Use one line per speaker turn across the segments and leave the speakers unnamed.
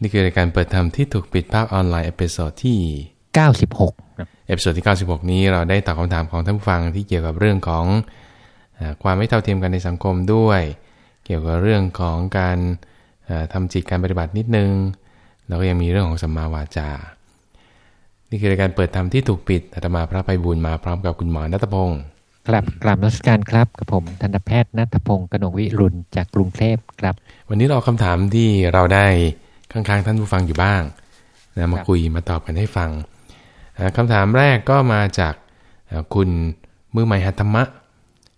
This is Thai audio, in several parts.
นี่คือรายการเปิดธรรมที่ถูกปิดภาคออนไลน์ episode ที่
96ครับ
episode ที่ 96 นี้เราได้ตอบคำถามของท่านผู้ฟังที่เกี่ยวกับเรื่องของเออความไม่เท่าเทียมกันในสังคมด้วย เกี่ยวกับเรื่องของการเอ่อทำจิตการปฏิบัตินิดนึง แล้วก็ยังมีเรื่องของสัมมาวาจา นี่คือรายการเปิดธรรมที่ถูกปิดอาตมาพระไพบูลย์มาพร้อมกับคุณหมอนัตพงศ์
กลับกลับรัชการครับกับผมทันตแพทย์นัทพงศ์กนกวิรุณจากกรุงเทพครับ
วันนี้เราเอาคำถามที่เราได้ ข้างๆ ท่านผู้ฟังอยู่บ้างนะมา
ครับ
คุยมาตอบกันให้ฟังอ่าคำถามแรกก็มาจากเอ่อคุณมือใหม่หัตถมะ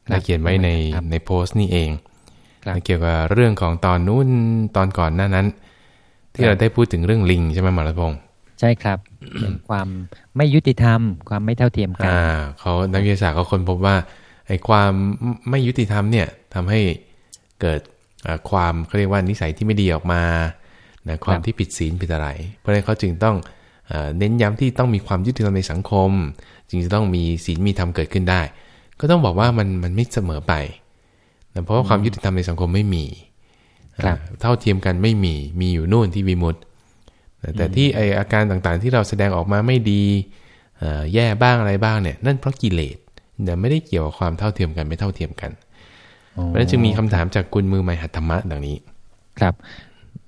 ได้เขียนไว้ในในโพสต์นี่เอง
ครับ
เกี่ยวกับเรื่องของตอนนู้นตอนก่อนหน้านั้น ที่เราได้พูดถึงเรื่องลิงใช่ไหมหมอรัตพงศ์
ใช่ครับเป็นความไม่ยุติธรรม ความไม่เท่าเทียมกัน
อ่าเขานักวิทยาศาสตร์เขาค้นพบว่าไอ้ความไม่ยุติธรรมเนี่ยทำให้เกิดเอ่อความเขาเรียกว่านิสัยที่ไม่ดีออกมา นะความที่ผิดศีลผิดอะไร เพราะฉะนั้นเขาจึงต้องเอ่อเน้นย้ำที่ต้องมีความยุติธรรมในสังคม จึงจะต้องมีศีลมีธรรมเกิดขึ้นได้ ก็ต้องบอกว่ามันมันไม่เสมอไปนะเพราะว่าความยุติธรรมในสังคมไม่มี
ครับ
อ่าเท่าเทียมกันไม่มีมีอยู่นู่นที่วิมุตตินะแต่ที่ไออาการต่างๆ ที่เราแสดงออกมาไม่ดีเอ่อแย่บ้างอะไรบ้างเนี่ย นั่นเพราะกิเลสแต่ไม่ได้เกี่ยวกับความเท่าเทียมกันไม่เท่าเทียมกันเพราะฉะนั้นจึงมีคำถามจากคุณมือใหม่หัตถมะดังนี้
ครับ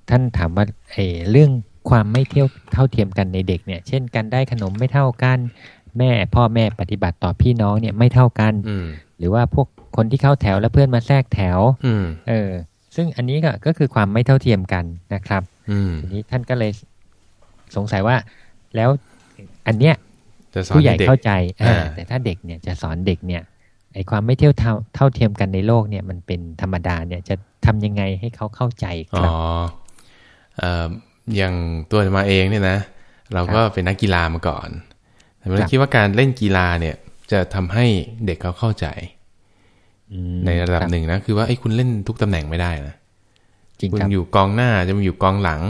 ท่านถามว่าเออเรื่องความไม่เที่ยวเท่าเทียมกันในเด็กเนี่ย เช่นการได้ขนมไม่เท่ากัน แม่พ่อแม่ปฏิบัติต่อพี่น้องเนี่ยไม่เท่ากัน
อืม
หรือว่าพวกคนที่เข้าแถวแล้วเพื่อนมาแทรกแถว
อืม
เออ ซึ่งอันนี้ก็ก็คือความไม่เท่าเทียมกันนะครับ
อืม
ทีนี้ท่านก็เลยสงสัยว่า แล้วอันเนี้ย
จะสอน
ผู้ใหญ่
เด็ก
เข้าใจอ่า
อ่า
แต่ถ้าเด็กเนี่ยจะสอนเด็กเนี่ยไอความไม่เที่ยวเท่าเท่าเทียมกันในโลกเนี่ยมันเป็นธรรมดาเนี่ยจะทำยังไงให้เขาเข้าใจค
อ๋
รับ
อเอ่ออย่างตัวมาเองเนี่ยนะ เราก็เป็นนักกีฬามาก่อนแต่เรา
ครับ
คิดว่าการเล่นกีฬาเนี่ย จะทำให้เด็กเขาเข้าใจ
อืม
ในระดับ
ค
หนึ่งนะคือว่าไอ้ยคุณเล่นทุกตำแหน่งไม่ได้นะ
จริง
คุณ
ครับ
อยู่กองหน้าจะมาอยู่กองหลัง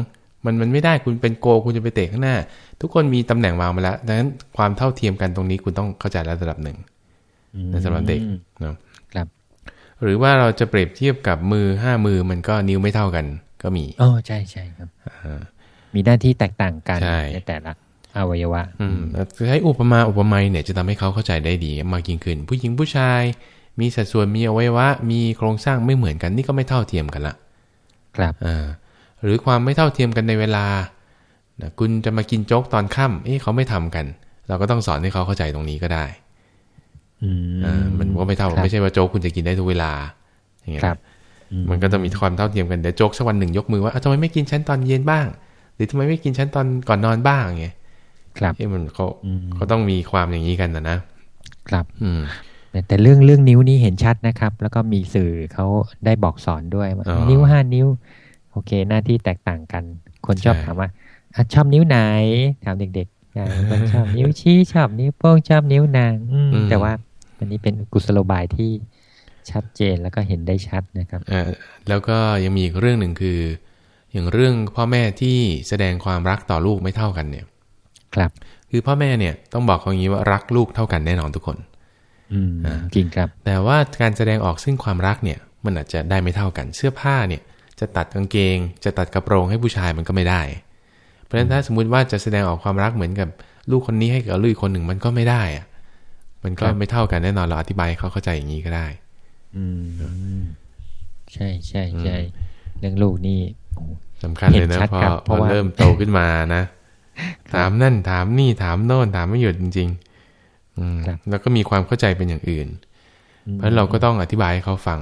มันมันไม่ได้คุณเป็นโก คุณจะไปเตะข้างหน้า ทุกคนมีตำแหน่งวางมาแล้วดังนั้นความเท่าเทียมกันตรงนี้คุณต้องเข้าใจระดับหนึ่ง
อืม
ในสำหรับเด็กเนาะ
ครับ
หรือว่าเราจะเปรียบเทียบกับมือห้ามือมันก็นิ้วไม่เท่ากัน ก็มี
โอ้ใช่ใช่ครับ
อ่า
มีหน้าที่แตกต่างกัน
ใช่
ในแต่ละอวัยวะ
อืมใช้อุปมาอุปไมยเนี่ยจะทำให้เขาเข้าใจได้ดีมากยิ่งขึ้น ผู้หญิงผู้ชาย มีสัดส่วนมีอวัยวะ มีโครงสร้างไม่เหมือนกันนี่ก็ไม่เท่าเทียมกันละ
ครับ
อ่าหรือความไม่เท่าเทียมกันในเวลานะคุณจะมากินโจ๊กตอนค่ำเอ๊ะเขาไม่ทำกัน เราก็ต้องสอนให้เขาเข้าใจตรงนี้ก็ได้
อืม
อ่ามันก็ไม่เท่า
ครับ
ไม่ใช่ว่าโจ๊กคุณจะกินได้ทุกเวลา อย่างเงี้ย
ครับ
มันก็ต้องมีความเท่าเทียมกันเดี๋ยวโจ๊กสักวันหนึ่งยกมือว่าอ้าวทำไมไม่กินชั้นตอนเย็นบ้าง หรือทำไมไม่กินชั้นตอนก่อนนอนบ้างอย่างเงี้ย
ครับ
เอ๊ะมันเขา
อืม
เขาต้องมีความอย่างนี้กันนะนะ
ครับ
อืม
แต่แต่เรื่องเรื่องนิ้วนี้เห็นชัดนะครับ แล้วก็มีสื่อเขาได้บอกสอนด้วยว่า
อ๋อ
นิ้วห้านิ้ว โอเค หน้าที่แตกต่างกัน คนชอบ
ใช่
ถามว่าอะชอบนิ้วไหนถามเด็กๆอะบางคนชอบนิ้วชี้ชอบนิ้วโป้งชอบนิ้วนางอืมแต่ว่าอันนี้เป็นกุศโลบายที่ ชัดเจนแล้วก็เห็นได้ชัดนะครับ
เอ่อแล้วก็ยังมีอีกเรื่องหนึ่งคือ อย่างเรื่องพ่อแม่ที่แสดงความรักต่อลูกไม่เท่ากันเนี่ย
ครับ
คือพ่อแม่เนี่ยต้องบอกเขาอย่างนี้ว่ารักลูกเท่ากันแน่นอนทุกคน
อืม
อ่า
จริงครับ
แต่ว่าการแสดงออกซึ่งความรักเนี่ย มันอาจจะได้ไม่เท่ากัน เสื้อผ้าเนี่ย จะตัดกางเกง จะตัดกระโปรงให้ผู้ชายมันก็ไม่ได้ เพราะฉะนั้นถ้าสมมุติว่าจะแสดงออกความรักเหมือนกับลูกคนนี้ให้กับลูกอีกคนหนึ่งมันก็ไม่ได้อะมันก็
ครับ
ไม่เท่ากันแน่นอนเราอธิบายให้เขาเข้าใจอย่างนี้ก็ได้
อืมใช่ใช่ใช่เรื่องลูกนี่โอ้
สำคัญเลยนะ
เห็นชัด
พอ
ครับ
พ
เพ
อ
ราะว่า
เริ่มโตขึ้นมานะ ถามนั่นถามนี่ถามโน่นถามไม่หยุดจริง ๆ อืมแล้วก็มีความเข้าใจเป็นอย่างอื่น เพราะฉะนั้นเราก็ต้องอธิบายให้เขาฟัง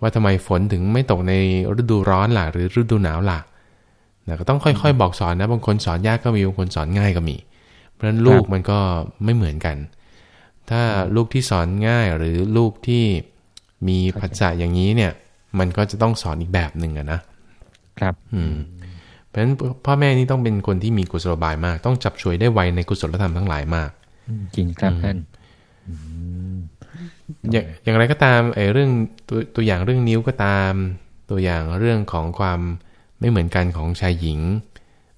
ว่าทำไมฝนถึงไม่ตกในฤดูร้อนล่ะ หรือฤดูหนาวล่ะนะก็ต้องค่อยๆ บอกสอนนะบางคนสอนยากก็มีบางคนสอนง่ายก็มี เพราะฉะนั้นลูกมันก็ไม่เหมือนกัน ถ้าลูกที่สอนง่ายหรือลูกที่ มีผัสสะอย่างนี้เนี่ย มันก็จะต้องสอนอีกแบบหนึ่งอะนะ
ครับ
อืม เพราะฉะนั้นพ่อแม่นี่ต้องเป็นคนที่มีกุศโลบายมาก ต้องจับช่วยได้ไวในกุศลธรรมทั้งหลายมาก
อืมจริงครับท่าน
อย่างอย่างไรก็ตามไอ้เรื่องตัวตัวอย่างเรื่องนิ้วก็ตาม ตัวอย่างเรื่องของความไม่เหมือนกันของชายหญิง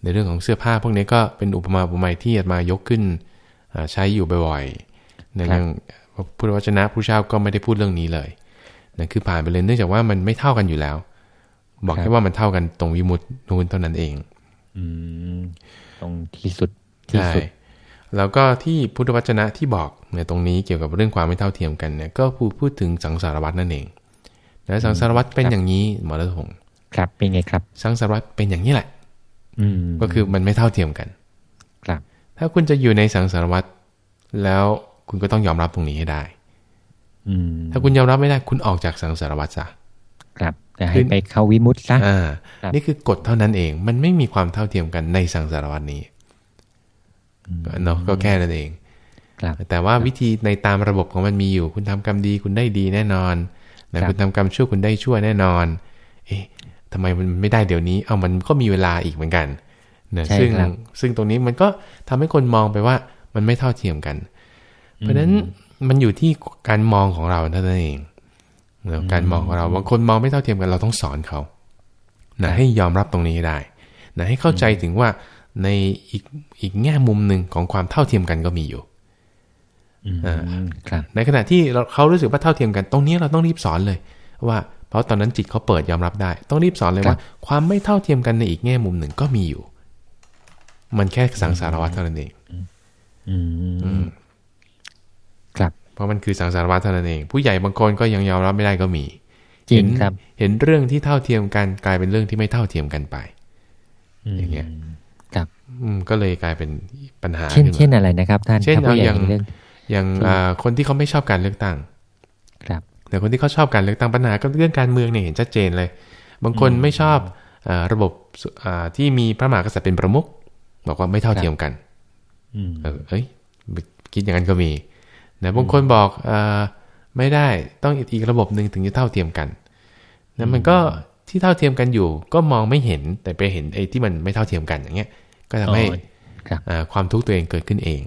ในเรื่องของเสื้อผ้าพวกนี้ก็เป็นอุปมาอุปไมยที่อาตมายกขึ้นอ่าใช้อยู่บ่อยๆในเรื่องพุทธวจนะผู้เช่าก็ไม่ได้พูดเรื่องนี้เลย นั่นคือผ่านไปเลยเนื่องจากว่ามันไม่เท่ากันอยู่แล้ว บอก
ครั
แค่
บ
ว่ามันเท่ากันตรงวิมุตตินูนเท่านั้นเอง
ออืมตรงที่สุด
ที่สุดแล้วก็ที่พุทธวจนะที่บอกในตรงนี้เกี่ยวกับเรื่องความไม่เท่าเทียมกันเนี่ยก็พูดพูดถึงสังสารวัตนั่นเองนะสังสารวัตเป็นอย่างนี้หมอรัตพงศ์
ครับเป็นไงครับ
สังสารวัตเป็นอย่างนี้แหละ
อืม
ก็คือมันไม่เท่าเทียมกัน
ครับ
ถ้าคุณจะอยู่ในสังสารวัตแล้วคุณก็ต้องยอมรับตรงนี้ให้ได้
อืม
ถ้าคุณยอมรับไม่ได้คุณออกจากสังสารวัตซะ
ครับแต่ให้ไปเข้าวิมุตต์ซะ
อ่านี่คือกฎเท่านั้นเอง มันไม่มีความเท่าเทียมกันในสังสารวัตนี้เนาะก็แค่นั้นเองแต่ว่าวิธีในตามระบบของมันมีอยู่ คุณทำกรรมดีคุณได้ดีแน่นอนแต่คุณทำกรรมชั่วคุณได้ชั่วแน่นอน เอ๊ะทำไมมันไม่ได้เดี๋ยวนี้เอามันก็มีเวลาอีกเหมือนกันนะซึ่งซึ่งตรงนี้มันก็ทำให้คนมองไปว่ามันไม่เท่าเทียมกัน เพราะฉะนั้น มันอยู่ที่การมองของเราเท่านั้นเองการมองของเราบางคนมองไม่เท่าเทียมกันเราต้องสอนเขานะให้ยอมรับตรงนี้ได้นะให้เข้าใจถึงว่าในอีกอีกแง่มุมหนึ่งของความเท่าเทียมกันก็มีอยู่ในขณะที่เขารู้สึกว่าเท่าเทียมกัน ตรงนี้เราต้องรีบสอนเลย ว่าเพราะตอนนั้นจิตเขาเปิดยอมรับได้ ต้องรีบสอนเลยว่า ความไม่เท่าเทียมกันในอีกแง่มุมหนึ่งก็มีอยู่ มันแค่สังสารวัฏเท่านั้นเอง
ครับ
เพราะมันคือสังสารวัฏเท่านั้นเอง ผู้ใหญ่บางคนก็ยังยอมรับไม่ได้ก็มี
จริงครับ
เห็นเรื่องที่เท่าเทียมกันกลายเป็นเรื่องที่ไม่เท่าเทียมกันไปอย่างเงี้ยก็เลยกลายเป็นปัญหา
เช่นเช่นอะไรนะครับท่าน
เช่นเอาอย่างอย่างคนที่เขาไม่ชอบการเลือกตั้ง
ครับ
แต่คนที่เขาชอบการเลือกตั้งปัญหาก็เรื่องการเมืองเนี่ยเห็นชัดเจนเลย บางคนไม่ชอบระบบที่มีพระมหากษัตริย์เป็นประมุขบอกว่าไม่เท่าเทียมกันเออเอ้ยคิดอย่างนั้นก็มี นะบางคนบอกอไม่ได้ต้องอีกระบบหนึ่งถึงจะเท่าเทียมกันนะมันก็ที่เท่าเทียมกันอยู่ ก็มองไม่เห็นแต่ไปเห็นไอ้ที่มันไม่เท่าเทียมกันอย่างเงี้ย ก็ทำให้ความทุกข์ตัวเองเกิดขึ้นเอง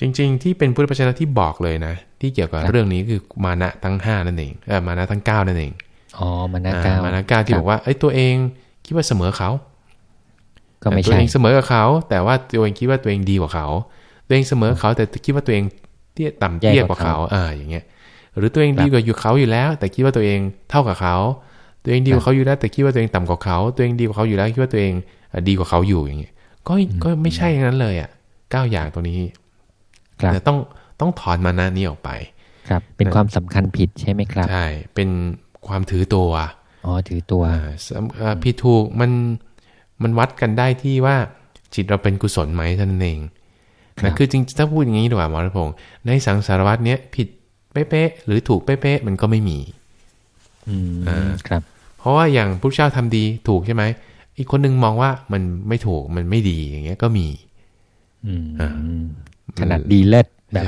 จริง ๆ ที่เป็นพุทธปัจนะที่บอกเลยนะ ที่เกี่ยวกับเรื่องนี้คือมานะทั้งห้านั่นเองเออมานะทั้งเก้านั่นเอง
อ๋อมานะเก้า
มานะเก้าที่บอกว่าไอ้ตัวเองคิดว่าเสมอเขา
ก็ไม่ใช่
ตัวเองเสมอกับเขา แต่ว่าตัวเองคิดว่าตัวเองดีกว่าเขา ตัวเองเสมอเขาแต่คิดว่าตัวเองเตี้ยต่ำเตี้ยกว่าเขาอ่าอย่างเงี้ยหรือตัวเองดีกว่าอยู่เขาอยู่แล้ว แต่คิดว่าตัวเองเท่ากับเขา ตัวเองดีกว่าเขาอยู่แล้วแต่คิดว่าตัวเองต่ำกว่าเขา ตัวเองดีกว่าเขาอยู่แล้วคิดว่าตัวเองดีกว่าเขาอยู่อย่างเงี้ยก็ก็ไม่ใช่อย่างนั้นเลยอะเก้าอย่างตรงนี้แต่ต้องต้องถอนมานะนี้ออกไป
ครับ เป็นความสำคัญผิดใช่ไหมครับ
ใช่เป็นความถือตัว
อ๋อถือตัว
ผิดถูกมันมันวัดกันได้ที่ว่าจิตเราเป็นกุศลไหมท่านเอง นะคือจริงถ้าพูดอย่างนี้ดีกว่าหมอรัพงศ์ในสังสารวัตเนี้ยผิดเป๊ะๆหรือถูกเป๊ะๆมันก็ไม่มี
อืมครับ
เพราะว่าอย่างพระเจ้าทำดีถูกใช่ไหมอีกคนนึงมองว่ามันไม่ถูกมันไม่ดีอย่างเงี้ยก็มี
ขนาดดีเลิศแบบ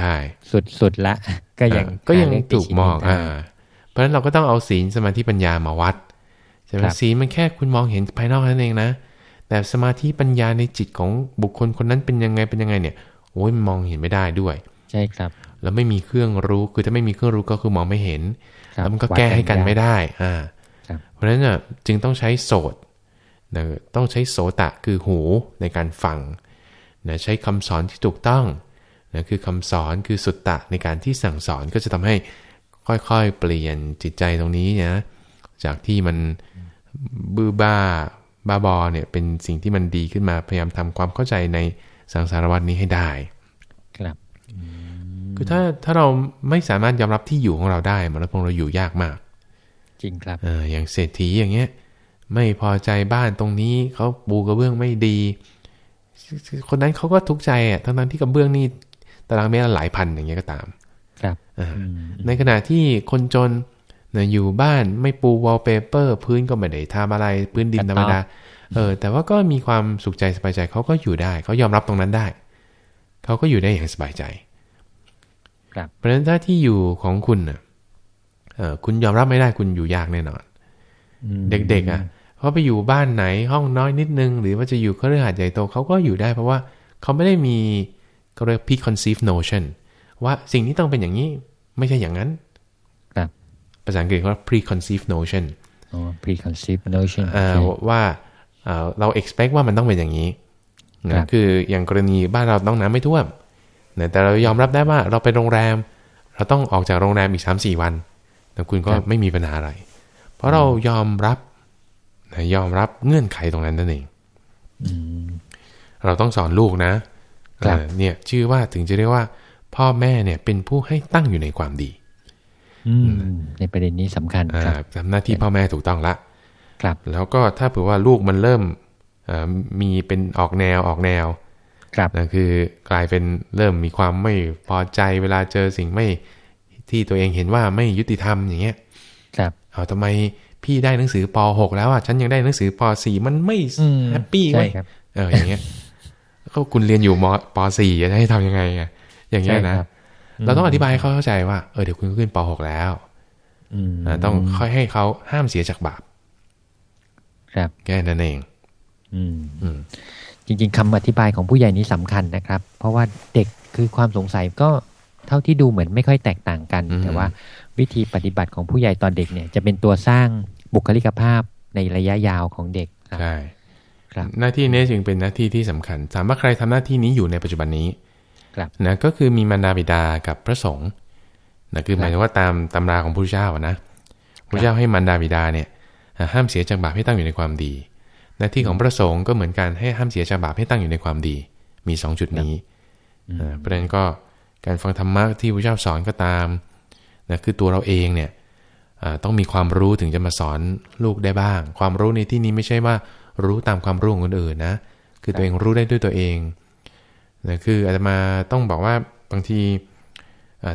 สุดสุดละ ก็ยัง
ก็ยังถูกมอง อ่า เพราะฉะนั้นเราก็ต้องเอาศีลสมาธิปัญญามาวัดใช่ไหมศีลมันแค่คุณมองเห็นภายนอกนั่นเองนะแต่สมาธิปัญญาในจิตของบุคคลคนนั้นเป็นยังไงเป็นยังไงเนี่ย โอ้ยมองเห็นไม่ได้ด้วย
ใช่ครับ
แล้วไม่มีเครื่องรู้คือถ้าไม่มีเครื่องรู้ก็คือมองไม่เห็นแล้วมันก็แก้ให้กันไม่ได้ อ่าเพราะฉะนั้นจึงต้องใช้โสดนะต้องใช้โสตะคือหูในการฟังนะใช้คำสอนที่ถูกต้องนะคือคำสอนคือสุตตะในการที่สั่งสอนก็จะทำให้ค่อยๆ เปลี่ยนจิตใจตรงนี้นะจากที่มันบื้อบ้าบ้าบอเนี่ยเป็นสิ่งที่มันดีขึ้นมาพยายามทำความเข้าใจใน สังสารวัตนี้ให้ได้
ครับ
คือถ้าถ้าเราไม่สามารถยอมรับที่อยู่ของเราได้มันพงเราอยู่ยากมาก
จริงครับ
ออย่างเศรษฐีอย่างเงี้ย ไม่พอใจบ้านตรงนี้เขาปูกระเบื้องไม่ดี คนนั้นเขาก็ทุกข์ใจอะทั้งนั้นที่กระเบื้องนี่ตารางเมตรหลายพันอย่างเงี้ยก็ตาม
ครับ
ในขณะที่คนจนเนี่ยอยู่บ้านไม่ปูวอลเปเปอร์ พื้นก็ไม่ได้ทำอะไร พื้นดินธรรมดา เออแต่ว่าก็มีความสุขใจสบายใจเขาก็อยู่ได้เขายอมรับตรงนั้นได้เขาก็อยู่ได้อย่างสบายใจ
ครับ
เพราะฉะนั้นถ้าที่อยู่ของคุณเออคุณยอมรับไม่ได้คุณอยู่ยากแน่นอน เด็กๆอะเขาไปอยู่บ้านไหนห้องน้อยนิดนึง หรือว่าจะอยู่เครือข่ายใหญ่โตเขาก็อยู่ได้ เพราะว่าเขาไม่ได้มีก็เรียก preconceived notion ว่าสิ่งที่ต้องเป็นอย่างนี้ไม่ใช่อย่างนั้น
ครับ
ภาษาอังกฤษเขา preconceived notion
อ๋อ preconceived notion
ว่า เรา expect ว่ามันต้องเป็นอย่างนี้นะคืออย่างกรณีบ้านเราต้องน้ำไม่ท่วมแต่เรายอมรับได้ว่าเราไปโรงแรม เราต้องออกจากโรงแรมอีกสามสี่วันแต่คุณก็ไม่มีปัญหาอะไร เพราะเรายอมรับนะยอมรับเงื่อนไขตรงนั้นนั่นเองเราต้องสอนลูกนะเนี่ยชื่อว่าถึงจะเรียกว่า พ่อแม่เนี่ยเป็นผู้ให้ตั้งอยู่ในความดี
ในประเด็นนี้สำคัญ
ครับทำหน้าที่พ่อแม่ถูกต้องละ ครับแล้วก็ถ้าเผื่อว่าลูกมันเริ่มมีเป็นออกแนวออกแนว ครับนะคือกลายเป็นเริ่มมีความไม่พอใจเวลาเจอสิ่งไม่ที่ตัวเองเห็นว่าไม่ยุติธรรมอย่างเงี้ย ครับเอาทำไมพี่ได้หนังสือป .6 แล้วอะฉันยังได้หนังสือป .4 มันไม่แฮปปี้ไว้เอออย่างเงี้ยก็คุณเรียนอยู่มป .4 จะให้ทำยังไงอะอย่างเงี้ยนะเราต้องอธิบายให้เขาเข้าใจว่าเออเดี๋ยวคุณขึ้นป .6 แล้วต้องค่อยให้เขาห้ามเสียจากบาป ครับแค่นั้นเอง
จริง ๆคำอธิบายของผู้ใหญ่นี้สำคัญนะครับ เพราะว่าเด็กคือความสงสัยก็เท่าที่ดูเหมือนไม่ค่อยแตกต่างกัน แต่ว่าวิธีปฏิบัติของผู้ใหญ่ตอนเด็กเนี่ย จะเป็นตัวสร้างบุคลิกภาพในระยะยาวของเด็กใช่
ครับหน้าที่นี้จึงเป็นหน้าที่ที่สำคัญ ถามว่าใครทำหน้าที่นี้อยู่ในปัจจุบันนี้ครับนะก็คือมีมารดาบิดากับพระสงฆ์นะคือหมายถึงว่าตามตำราของพระเจ้านะพระเจ้าให้มารดาบิดาเนี่ย ห้ามเสียจากบาปให้ตั้งอยู่ในความดี หน้าที่ของพระสงฆ์ก็เหมือนกันให้ห้ามเสียจากบาปให้ตั้งอยู่ในความดี มีสองจุดนี้เพราะฉะนั้นก็การฟังธรรมะที่พระเจ้าสอนก็ตามนะคือตัวเราเองเนี่ยต้องมีความรู้ถึงจะมาสอนลูกได้บ้าง ความรู้ในที่นี้ไม่ใช่ว่ารู้ตามความรู้ของคนอื่นนะ คือตัวเองรู้ได้ด้วยตัวเองนะคืออาจจะมาต้องบอกว่าบางที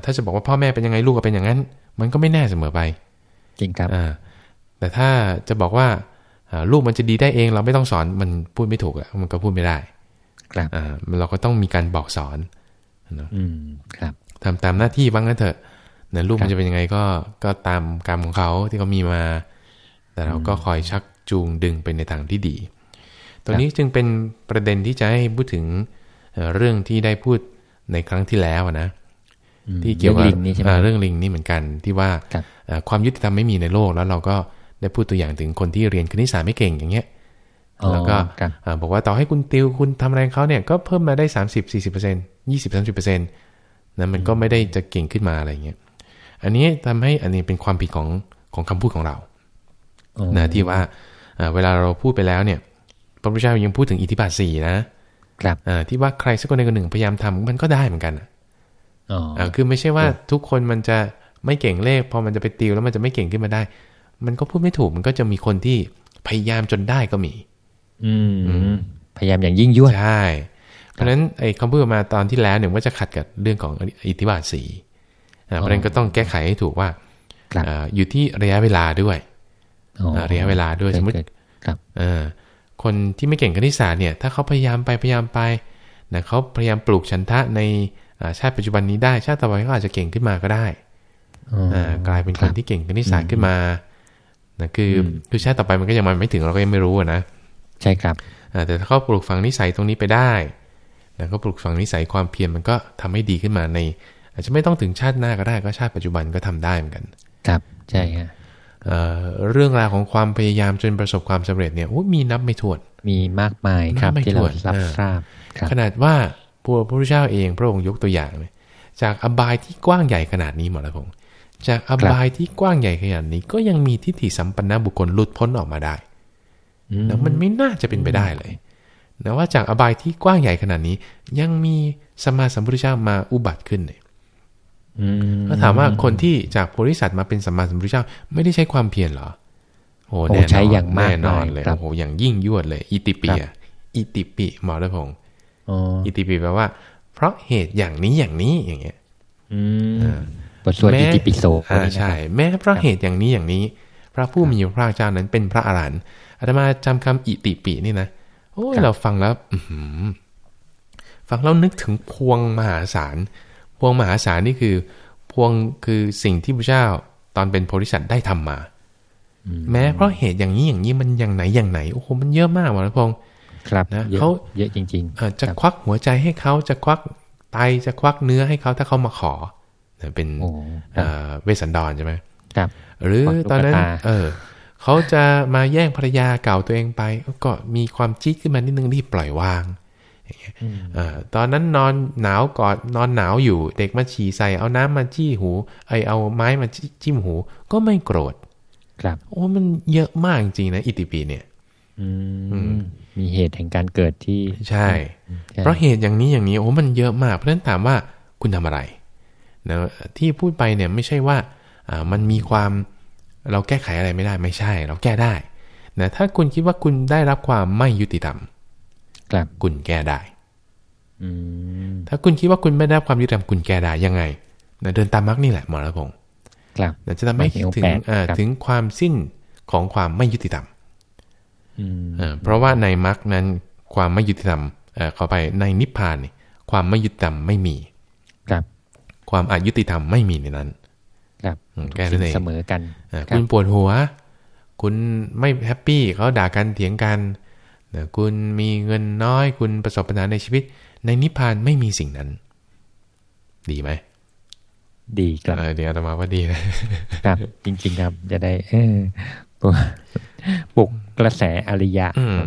ถ้าจะบอกว่าพ่อแม่เป็นยังไงลูกก็เป็นอย่างนั้น มันก็ไม่แน่เสมอไป
จริงครับ
แต่ถ้าจะบอกว่าลูกมันจะดีได้เอง เราไม่ต้องสอนมันพูดไม่ถูกอะมันก็พูดไม่ได้ ครับเราก็ต้องมีการบอกสอนนะครับทำตามหน้าที่บ้างนะเถอะนะลูกมันจะเป็นยังไงก็ก็ตามกรรมของเขาที่เขามีมา แต่เราก็คอยชักจูงดึงไปในทางที่ดีตัวนี้จึงเป็นประเด็นที่จะให้พูดถึงเรื่องที่ได้พูดในครั้งที่แล้วนะที่เกี่ยวกับเรื่องลิงนี่เหมือนกันที่ว่าความยุติธรรมไม่มีในโลกแล้วเราก็ ได้พูดตัวอย่างถึงคนที่เรียนคณิตศาสตร์ไม่เก่งอย่างเงี้ยแล้วก็บอกว่าต่อให้คุณติวคุณทำอะไรเขาเนี่ยก็เพิ่มมาได้สามสิบสี่สิบเปอร์เซ็นต์ยี่สิบสามสิบเปอร์เซ็นต์นะมันก็ไม่ได้จะเก่งขึ้นมาอะไรเงี้ยอันนี้ทำให้อันนี้เป็นความผิดของของคำพูดของเรานะที่ว่าเวลาเราพูดไปแล้วเนี่ยพระพุทธเจ้ายังพูดถึงอิทธิบาทสี่นะครับที่ว่าใครสักคนใดคนหนึ่งพยายามทำมันก็ได้เหมือนกันอ๋อคือไม่ใช่ว่าทุกคนมันจะไม่เก่งเลขพอมันจะไปติวแล้วมันจะไม่เก่งขึ้นมาได้ มันก็พูดไม่ถูกมันก็จะมีคนที่พยายามจนได้ก็มี
อืมพยายามอย่างยิ่งยวด
ใช่เพราะฉะนั้นไอ้คำพูดมาตอนที่แล้วเนี่ยว่าจะขัดกับเรื่องของอิทธิบาทสีเพราะฉะนั้นก็ต้องแก้ไขให้ถูกว่าอยู่ที่ระยะเวลาด้วยระยะเวลาด้วยสมมติคนที่ไม่เก่งคณิตศาสตร์เนี่ย ถ้าเขาพยายามไปพยายามไปนะเขาพยายามปลูกฉันทะในชาติปัจจุบันนี้ได้ชาติต่อไปเขาอาจจะเก่งขึ้นมาก็ได้กลายเป็นคนที่เก่งคณิตศาสตร์ขึ้นมา นะคือคือชาติต่อไปมันก็ยังมาไม่ถึงเราก็ยังไม่รู้นะ
ใช่ครับ
แต่ถ้าเขาปลูกฝังนิสัยตรงนี้ไปได้แล้วก็ปลูกฝังนิสัยความเพียรมันก็ทำให้ดีขึ้นมาใน อาจจะไม่ต้องถึงชาติหน้าก็ได้ก็ชาติปัจจุบันก็ทำได้เหมือนกัน
ครับใช่ครับ
เรื่องราวของความพยายามจนประสบความสำเร็จเนี่ยมีนับไม่ถ้วน
มีมากมายครับที่เรารับทราบ
ขนาดว่าพระพุทธเจ้าเองพระองค์ยกตัวอย่างเลยจากอบายที่กว้างใหญ่ขนาดนี้หมดแล้วผม จากอบายที่กว้างใหญ่ขนาดนี้ ก็ยังมีทิฏฐิสัมปันนบุคคลหลุดพ้นออกมาได้แล้วมันไม่น่าจะเป็นไปได้เลยนะว่าจากอบายที่กว้างใหญ่ขนาดนี้ ยังมีสมาสัมพุทธเจ้ามาอุบัติขึ้นเนี่ยก็ถามว่าคนที่จากโพธิสัตว์มาเป็นสัมมาสัมพุทธเจ้าไม่ได้ใช้ความเพียรหรอ
โอ้แน่นอนอย่าง
แน่นอนเลยโอ้โหอย่างยิ่งยวดเลย อิติปิอะอิติปิหมอระพงศ์อิติปิแปลว่า เพราะเหตุอย่างนี้อย่างนี้อย่างเงี้ย
บทสวดอิติปิโส
อ่าใช่ แม้เพราะเหตุอย่างนี้อย่างนี้ พระผู้มีพระเจ้านั้นเป็นพระอรหันต์อาตมาจำคำอิติปินี่นะโอ้ยเราฟังแล้วฟังแล้วนึกถึงพวงมหาศาลพวงมหาศาลนี่คือ พวงคือสิ่งที่พระเจ้าตอนเป็นโพธิสัตว์ได้ทำมา แม้เพราะเหตุอย่างนี้อย่างนี้มันอย่างไหนอย่างไหนโอ้โหมันเยอะมากวรพงศ์
ครับนะเขาเยอะจริง
ๆจะควักหัวใจให้เขาจะควักไตจะควักเนื้อให้เขาถ้าเขามาขอ เป็นเวสันดรใช่ไหมครับ หรือตอนนั้น เออเขาจะมาแย่งภรรยาเก่าตัวเองไป ก็มีความจี๊ดขึ้นมานิดนึงที่ปล่อยวางตอนนั้นนอนหนาวกอดนอนหนาวอยู่ เด็กมาฉี่ใส่เอาน้ำมาจี้หู ไอเอาไม้มาจิ้มหู ก็ไม่โกรธ
ครับ
โอ้มันเยอะมากจริงๆนะอิติปิเนี่ย
อืมมีเหตุแห่งการเกิดที่
ใช่
ใช่
เพราะเหตุอย่างนี้อย่างนี้โอ้มันเยอะมากเพราะฉะนั้นถามว่าคุณทำอะไร นะที่พูดไปเนี่ยไม่ใช่ว่าอ่ามันมีความเราแก้ไขอะไรไม่ได้ไม่ใช่ เราแก้ได้นะถ้าคุณคิดว่าคุณได้รับความไม่ยุติธรรม
ครับ
คุณแก้ได้
อืม
ถ้าคุณคิดว่าคุณไม่ได้รับความยุติธรรมคุณแก้ได้ยังไงนะเดินตามมรรคนี่แหละหมอรัพงศ์
ครับ
นะจะทำให้
มรรคมีองค์
ถึง
แปด
เอ่อ
ครับ
ถึงความสิ้นของความไม่ยุติธรรม
อืม
เอ่อเพราะว่าในมรรคนั้นความไม่ยุติธรรมเอ่อเข้าไปในนิพพานนี่ความไม่ยุติธรรมไม่มี
ครับ
ความอายุติธรรมไม่มีในนั้น
ครับ
อืมแก้ได้เลย
เสมอกัน
อ่า
ครั
คุ
บ
ณปวดหัว คุณไม่ happy เขาด่ากันเถียงกันนะคุณมีเงินน้อย คุณประสบปัญหาในชีวิต ในนิพพานไม่มีสิ่งนั้น ดีไหม
ดีครับ
เออเดี๋ยวอาตมาว่าดีนะ
ครับ จริง ๆ ครับจะได้เออปลุกปลุกกระแสอริยะ
อืม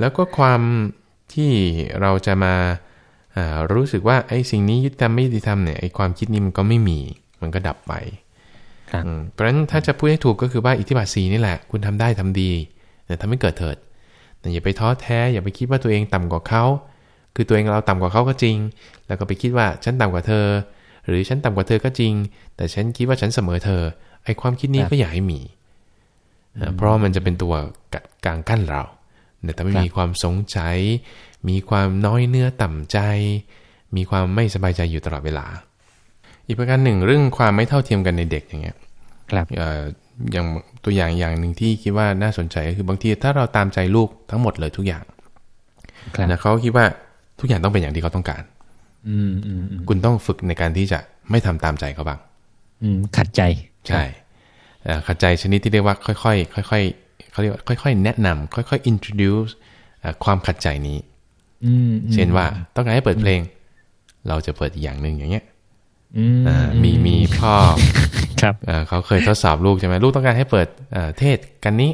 แล้วก็ความที่เราจะมาอ่า รู้สึกว่าไอ้สิ่งนี้ยุติธรรมไม่ยุติธรรมเนี่ยไอ้ความคิดนี้มันก็ไม่มีมันก็ดับไป
ครับ
อืมเพราะฉะนั้นถ้าจะพูดให้ถูกก็คือว่าอิทธิบาทสีนี่แหละ คุณทำได้ทำดีแต่ทำให้เกิดเถิดแต่อย่าไปท้อแท้อย่าไปคิดว่าตัวเองต่ำกว่าเขาคือตัวเองเราต่ำกว่าเขาก็จริง แล้วก็ไปคิดว่าฉันต่ำกว่าเธอ หรือฉันต่ำกว่าเธอก็จริง แต่ฉันคิดว่าฉันเสมอเธอ ไอ้ความคิดนี้
ครับ
ก็อย่าให้มีอ่าเพราะว่ามันจะเป็นตัวกัดกลางกั้นเราเนี่ยแต่ไม่
ครับ
มีความสงสัย มีความน้อยเนื้อต่ำใจ มีความไม่สบายใจอยู่ตลอดเวลา อีกประการหนึ่งเรื่องความไม่เท่าเทียมกันในเด็กอย่างเงี้ย
ครับ
เอ่ออย่างตัวอย่างอย่างหนึ่งที่คิดว่าน่าสนใจก็คือบางทีถ้าเราตามใจลูกทั้งหมดเลยทุกอย่าง
ครับ
นะเขาคิดว่าทุกอย่างต้องเป็นอย่างที่เขาต้องการ
อืมอืมอืม
คุณต้องฝึกในการที่จะไม่ทำตามใจเขาบ้าง
อืมขัดใจ
ใช่เอ่อขัดใจชนิดที่เรียกว่าค่อยๆค่อยๆเขาเรียกว่าค่อย ๆ แนะนำค่อยๆ introduce เอ่อความขัดใจนี้
อืมอืม
เช่นว่าต้องการให้เปิดเพลง เราจะเปิดอีกอย่างหนึ่งอย่างเงี้ย
อืม
อ่ามีมีพ่อ
ครับ
เอ่อเขาเคยทดสอบลูกใช่ไหมลูกต้องการให้เปิดเอ่อเทศน์กัณฑ์นี้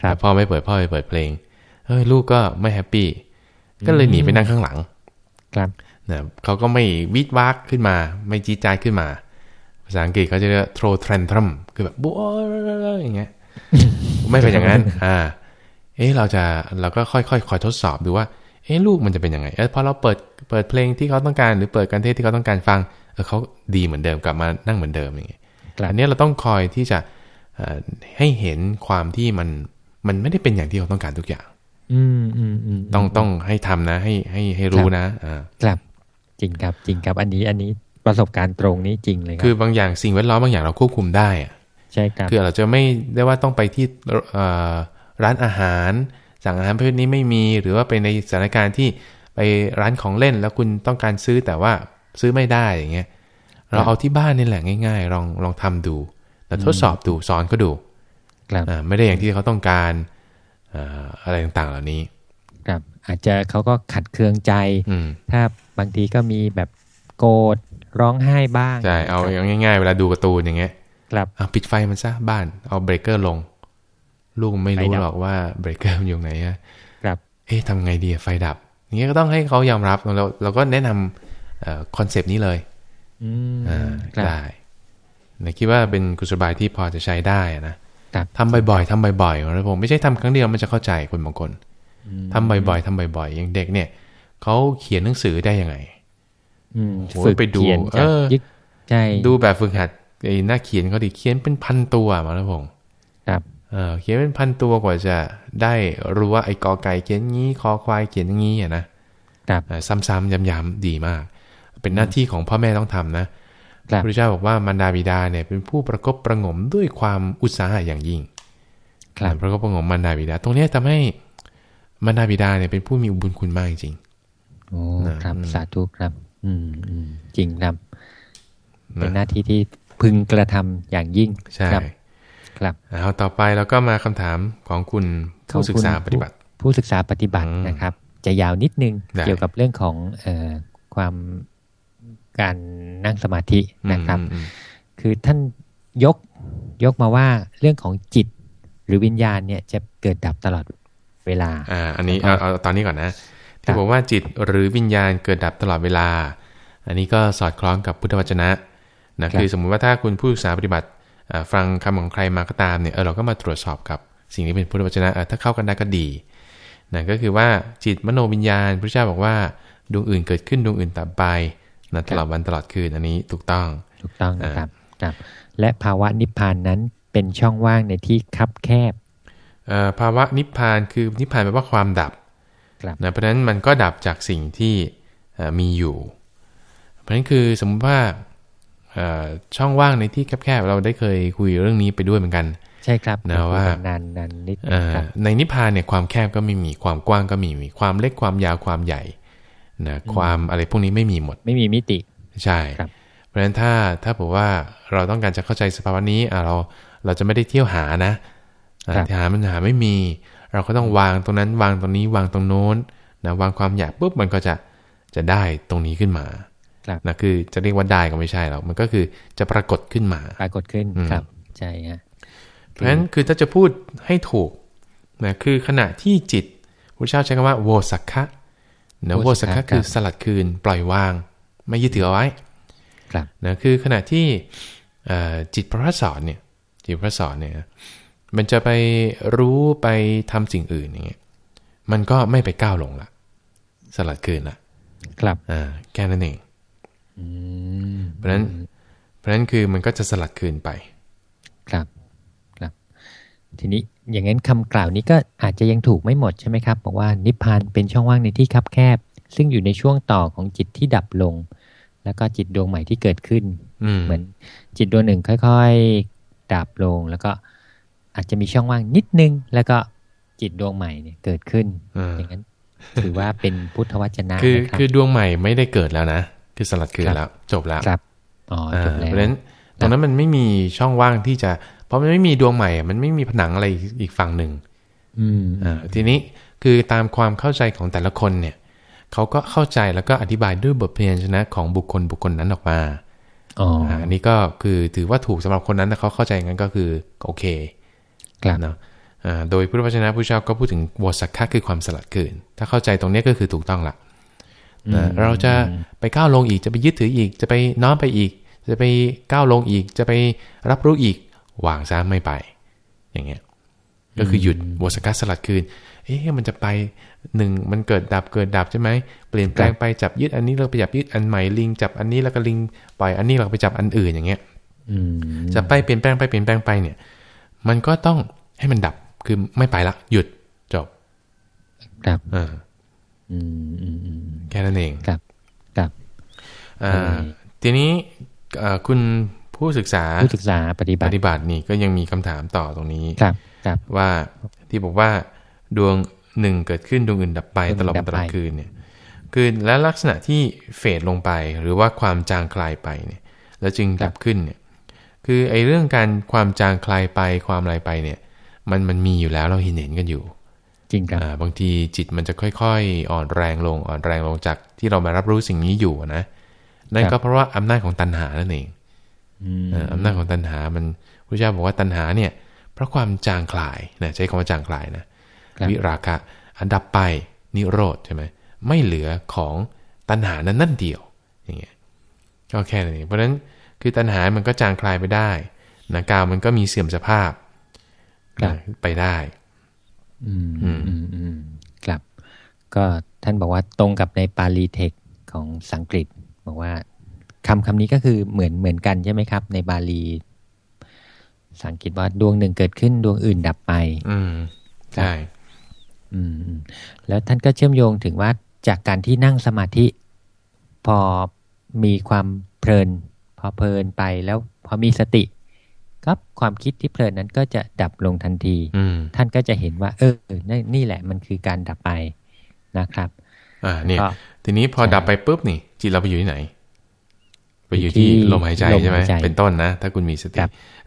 ครับ
แต่พ่อไม่เปิดพ่อไปเปิดเพลงเฮ้ยลูกก็ไม่ happyก็เลยหนีไปนั่งข้างหลัง
ครับ
นะเขาก็ไม่วี้ดว้ากขึ้นมา ไม่จี๊ดจ๊าดขึ้นมา ภาษาอังกฤษเขาจะเรียก throw tantrum คือแบบบัวอย่างเงี้ย ไม่เป็นอย่างนั้น อ่า เอ๊ะเราจะเราก็ค่อยๆคอยทดสอบดูว่า เอ๊ะลูกมันจะเป็นยังไงเออพอเราเปิดเปิดเพลงที่เขาต้องการหรือเปิดการเทศที่เขาต้องการฟังเออเขาดีเหมือนเดิมกลับมานั่งเหมือนเดิมอย่างเงี้ย
ครับ
อันเนี้ยเราต้องคอยที่จะเอ่อให้เห็นความที่มันมันไม่ได้เป็นอย่างที่เขาต้องการทุกอย่าง
อืมอืมอืม
ต้องต้องให้ทำนะ ให้ให้ให้รู้นะอ่า
ครับ จริงครับจริงครับอันนี้อันนี้ประสบการณ์ตรงนี้จริงเลยค
คื
รั
อบางอย่างสิ่งแวดล้อมบางอย่างเราควบคุมได้อะ
ใช่ครับ
คือเราจะไม่ได้ว่าต้องไปที่เอ่อร้านอาหาร สั่งอาหารประเภทนี้ไม่มีหรือว่าไปในสถานการณ์ที่ไปร้านของเล่นแล้วคุณต้องการซื้อแต่ว่าซื้อไม่ได้อย่างเงี้ยเราเอาที่บ้านนี่แหละง่าย ๆ ลองลองทำดูแล้วทดสอบดูสอนก็ดู
ครับ
อ่าไม่ได้อย่างที่เขาต้องการอ่าอะไรต่างๆเหล่านี้
ครับอาจจะเขาก็ขัดเคืองใจ
อืม
ถ้าบางทีก็มีแบบโกรธร้องไห้บ้าง
ใช่ เอา
ครับ
ง่าย ๆ เวลาดูการ์ตูนอย่างเงี้ย
ครับ
เอาปิดไฟมันซะบ้าน เอาเบรกเกอร์ลง ลูกไม่รู้
ไฟดับ
หรอกว่าเบรกเกอร์มันอยู่ไหนอะ
ครับ
เอ๊ะทำไงดีอะไฟดับอย่างเงี้ยก็ต้องให้เขายอมรับเราเราก็แนะนำ concept นี้เลย
อืม
อ่า
ครับ
ได้นะคิดว่าเป็นกุศโลบายที่พอจะใช้ได้อะนะครับทำบ่อยๆทำบ่อยๆนะผมไม่ใช่ทำครั้งเดียวมันจะเข้าใจคนบางคนทำบ่อยๆทำบ่อยๆอย่างเด็กเนี่ยเขาเขียนหนังสือได้ยังไง
อืม
โห
ฝึก
ไปดู
เขียน
เอ
จาก
อ
ยึกใช่
ดูแบบฝึกหัดไอ้หน้าเขียนเขาดิเขียนเป็นพันตัวมาแล้วผม
ครับ
เออเขียนเป็นพันตัวกว่าจะได้รู้ว่าไอ้กอไก่เขียนงี้คอควายเขียนอย่างงี้อะนะครับเออซ้ำๆย้ำๆดีมาก เป็นหน้าที่ของพ่อแม่ต้องทำนะครับพระเจ้าบอกว่ามารดาบิดาเนี่ยเป็นผู้ประกบประหงมด้วยความอุตสาหะอย่างยิ่ง
ครับ
ประกบประหงมมารดาบิดา ตรงเนี้ยทำให้มารดาบิดาเนี่ยเป็นผู้มีอุบุญคุณมากจริง
โอ้
นะครับ
สาธุครับ อืมอืมจริงครับ
นะ
เป็นหน้าที่ที่พึงกระทำอย่างยิ่ง
ใช่
ครับครับ
เอาต่อไปแล้วก็มาคำถามของคุณผู้ศึกษาปฏิบัติ
ผู้ศึกษาปฏิบัติ
อืม
นะครับ จะยาวนิดนึง
ได้
เกี่ยวกับเรื่องของเอ่อความการนั่งสมาธินะครับ
อืมอืม
คือท่านยกยกมาว่าเรื่องของจิตหรือวิญญาณเนี่ยจะเกิดดับตลอดเวลา
อ่า อันนี้
ครั
เอา
บ
เอาตอนนี้ก่อนนะ
ครั
ที่
บ
บอกว่าจิตหรือวิญญาณเกิดดับตลอดเวลา อันนี้ก็สอดคล้องกับพุทธวจนะนะคือสมมุติว่าถ้าคุณผู้ศึกษาปฏิบัติ ฟังคำของใครมาก็ตามเนี่ยเออเราก็มาตรวจสอบกับสิ่งที่เป็นพุทธวจนะถ้าเข้ากันได้ก็ดีนะก็คือว่าจิตมโนวิญญาณพระเจ้าบอกว่าดวงอื่นเกิดขึ้นดวงอื่นตับไปนะตลอดวันตลอดคืนอันนี้ถูกต้อง
ถูกต้องนะครับครับและภาวะนิพพานนั้นเป็นช่องว่างในที่คับแคบ
ภาวะนิพพานคือนิพพานแปลว่าความดับนะเพราะฉะนั้นมันก็ดับจากสิ่งที่มีอยู่ เพราะฉะนั้นคือสมมุติว่า ช่องว่างในที่แคบๆเราได้เคยคุยเรื่องนี้ไปด้วยเหมือนกัน
ใช่ครับ
นะว่า
นานนานนิด
ในนิพพานเนี่ยความแคบก็ไม่มีความกว้างก็มีมีความเล็กความยาวความใหญ่นะความอะไรพวกนี้ไม่มีหมด
ไม่มีมิติ
ใช่เพราะฉะนั้นถ้าถ้าบอกว่าเราต้องการจะเข้าใจสภาวะนี้เราเราจะไม่ได้เที่ยวหานะหามันหาไม่มี เราก็ต้องวางตรงนั้น วางตรงนี้วางตรงโน้นนะวางความอยากปุ๊บมันก็จะจะได้ตรงนี้ขึ้นมา นะคือจะเรียกว่าได้ก็ไม่ใช่หรอกมันก็คือจะปรากฏขึ้นมา
ปรากฏขึ้นครับใช่ฮะ
เพราะฉะนั้นคือถ้าจะพูดให้ถูกนะคือขณะที่จิตพระเจ้าใช้คำว่าโวสักคะนะโวสักคะคือสลัดคืนปล่อยวาง ไม่ยึดถือเอาไว้นะคือขณะที่จิตพระสอนเนี่ยจิตพระสอนเนี่ยมันจะไปรู้ไปทำสิ่งอื่นอย่างเงี้ยมันก็ไม่ไปก้าวลงละสลัดคืนละ
ครับ
อ่าแค่นั้นเอง เพราะนั้นเพราะนั้นคือมันก็จะสลัดคืนไป
ครับครับ ทีนี้อย่างนั้นคำกล่าวนี้ก็อาจจะยังถูกไม่หมดใช่ไหมครับบอกว่านิพพานเป็นช่องว่างในที่คับแคบ ซึ่งอยู่ในช่วงต่อของจิตที่ดับลง แล้วก็จิตดวงใหม่ที่เกิดขึ้นเหมือนจิตดวงหนึ่งค่อย ๆดับลง แล้วก็อาจจะมีช่องว่างนิดนึง แล้วก็จิตดวงใหม่เนี่ยเกิดขึ้น อย่างนั้นถือว่าเป็นพุทธวจนะ
คือคือดวงใหม่ไม่ได้เกิดแล้วนะ คือสลัดคืนแล้ว จบแล้ว
ครับอ๋อจบแล้วเพราะฉะนั้น
ตรงนั้นมันไม่มีช่องว่างที่จะ เพราะมันไม่มีดวงใหม่ มันไม่มีผนังอะไรอีกฝั่งหนึ่ง
อืม
อ่าทีนี้คือตามความเข้าใจของแต่ละคนเนี่ยเขาก็เข้าใจแล้วก็อธิบายด้วยบทเพลงชนะของบุคคลบุคคลนั้นออกมา
อ๋อ
อันนี้ก็คือถือว่าถูกสำหรับคนนั้นถ้าเขาเข้าใจงั้นก็คือโอเค
ครับ
เนาะโดยพุทธวจนะผู้เจ้าก็พูดถึงวสักขะคือความสลัดคืน ถ้าเข้าใจตรงนี้ก็คือถูกต้องละ เราจะไปก้าวลงอีกจะไปยึดถืออีก จะไปน้อมไปอีก จะไปก้าวลงอีก จะไปรับรู้อีกวางซะไม่ไป อย่างเงี้ยก็คือหยุดวสกัสสลัดคืน เอ๊ะมันจะไปหนึ่งมันเกิดดับเกิดดับใช่ไหมเปลี่ยนแปลงไปจับยึดอันนี้เราไปจับยึดอันใหม่ลิงจับอันนี้แล้วก็ลิงปล่อยอันนี้เราไปจับอันอื่นอย่างเงี้ยจะไปเปลี่ยนแปลงไปเปลี่ยนแปลงไปเนี่ย มันก็ต้องให้มันดับคือไม่ไปละหยุดจบ
ครับ
อ่า แค่นั้นเอง
ครับครับ
ทีนี้คุณผู้ศึกษา
ผู้ศึกษาปฏิบัติ
ปฏิบัตินี่ก็ยังมีคำถามต่อตรงนี้
ครับครับ
ว่าที่บอกว่าดวงหนึ่งเกิดขึ้นดวงอื่นดับไปตลอดตลอดคืนเนี่ย คือและลักษณะที่เฟดลงไป หรือว่าความจางคลายไปเนี่ย แล้วจึงดับขึ้นเนี่ย คือไอ้เรื่องการความจางคลายไปความอะไรไปเนี่ย มันมันมีอยู่แล้วเราเห็นเห็นกันอยู่
จริงครับ
บางทีจิตมันจะค่อยๆ อ่อนแรงลงอ่อนแรงลงจากที่เรามารับรู้สิ่งนี้อยู่นะนั่นก็เพราะว่าอำนาจของตัณหานั่นเองอำนาจของตัณหามันพระเจ้าบอกว่าตัณหาเนี่ย เพราะความจางคลายนะใช้คำว่าจางคลายนะวิราคะอันดับไปนิโรธใช่ไหมไม่เหลือของตัณหานั้นนั่นเดียวอย่างเงี้ยก็แค่นี้เพราะฉะนั้นคือตัณหามันก็จางคลายไปได้นะกาวมันก็มีเสื่อมสภาพไปได้
อืมอืมอืมครับ ก็ท่านบอกว่าตรงกับในปาลีเทคของสังกฤษ บอกว่าคำคำนี้ก็คือเหมือนเหมือนกันใช่ไหมครับ ในบาลีสังกฤษว่าดวงหนึ่งเกิดขึ้นดวงอื่นดับไป
อืมใช่
อืม แล้วท่านก็เชื่อมโยงถึงว่าจากการที่นั่งสมาธิ พอมีความเพลิน พอเพลินไปแล้วพอมีสติ ครับความคิดที่เพลินนั้นก็จะดับลงทันทีท่านก็จะเห็นว่า เออนี่แหละมันคือการดับไปนะครับ
อ่าเนี่ยทีนี้พอดับไปปุ๊บนี่จิตเราไปอยู่ที่ไหน ไปอยู่ที่ลมหายใจใช่ไหมเป็นต้นนะ ถ้าคุณมีสติ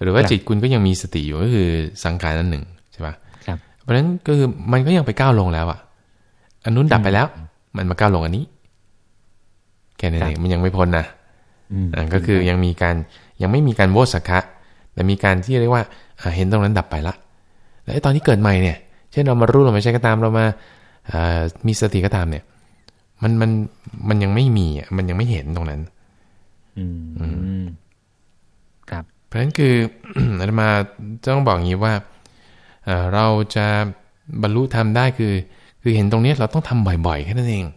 หรือว่าจิตคุณก็ยังมีสติอยู่ก็คือสังขารนั้นหนึ่งใช่ปะเพราะฉะนั้นก็คือมันก็ยังไปก้าวลงแล้วอะอันนู้นดับไปแล้ว มันมาก้าวลงอันนี้ แค่นั้นเองมันยังไม่พ้นนะอ่าก็คือยังมีการยังไม่มีการโวสักะ แต่มีการที่เรียกว่าเห็นตรงนั้นดับไปละแล้วตอนที่เกิดใหม่เนี่ยเช่นเรามารู้เราไม่ใช่ก็ตามเรามามีสติก็ตามเนี่ย มันมันมันยังไม่มีอะมันยังไม่เห็นตรงนั้น
อืมครับ
เพราะฉะนั้นคืออาตมาต้องบอกอย่างนี้ว่าเอ่อเราจะบรรลุธรรมได้คือ คือเห็นตรงนี้เราต้องทำบ่อยๆแค่นั้นเอง
อืม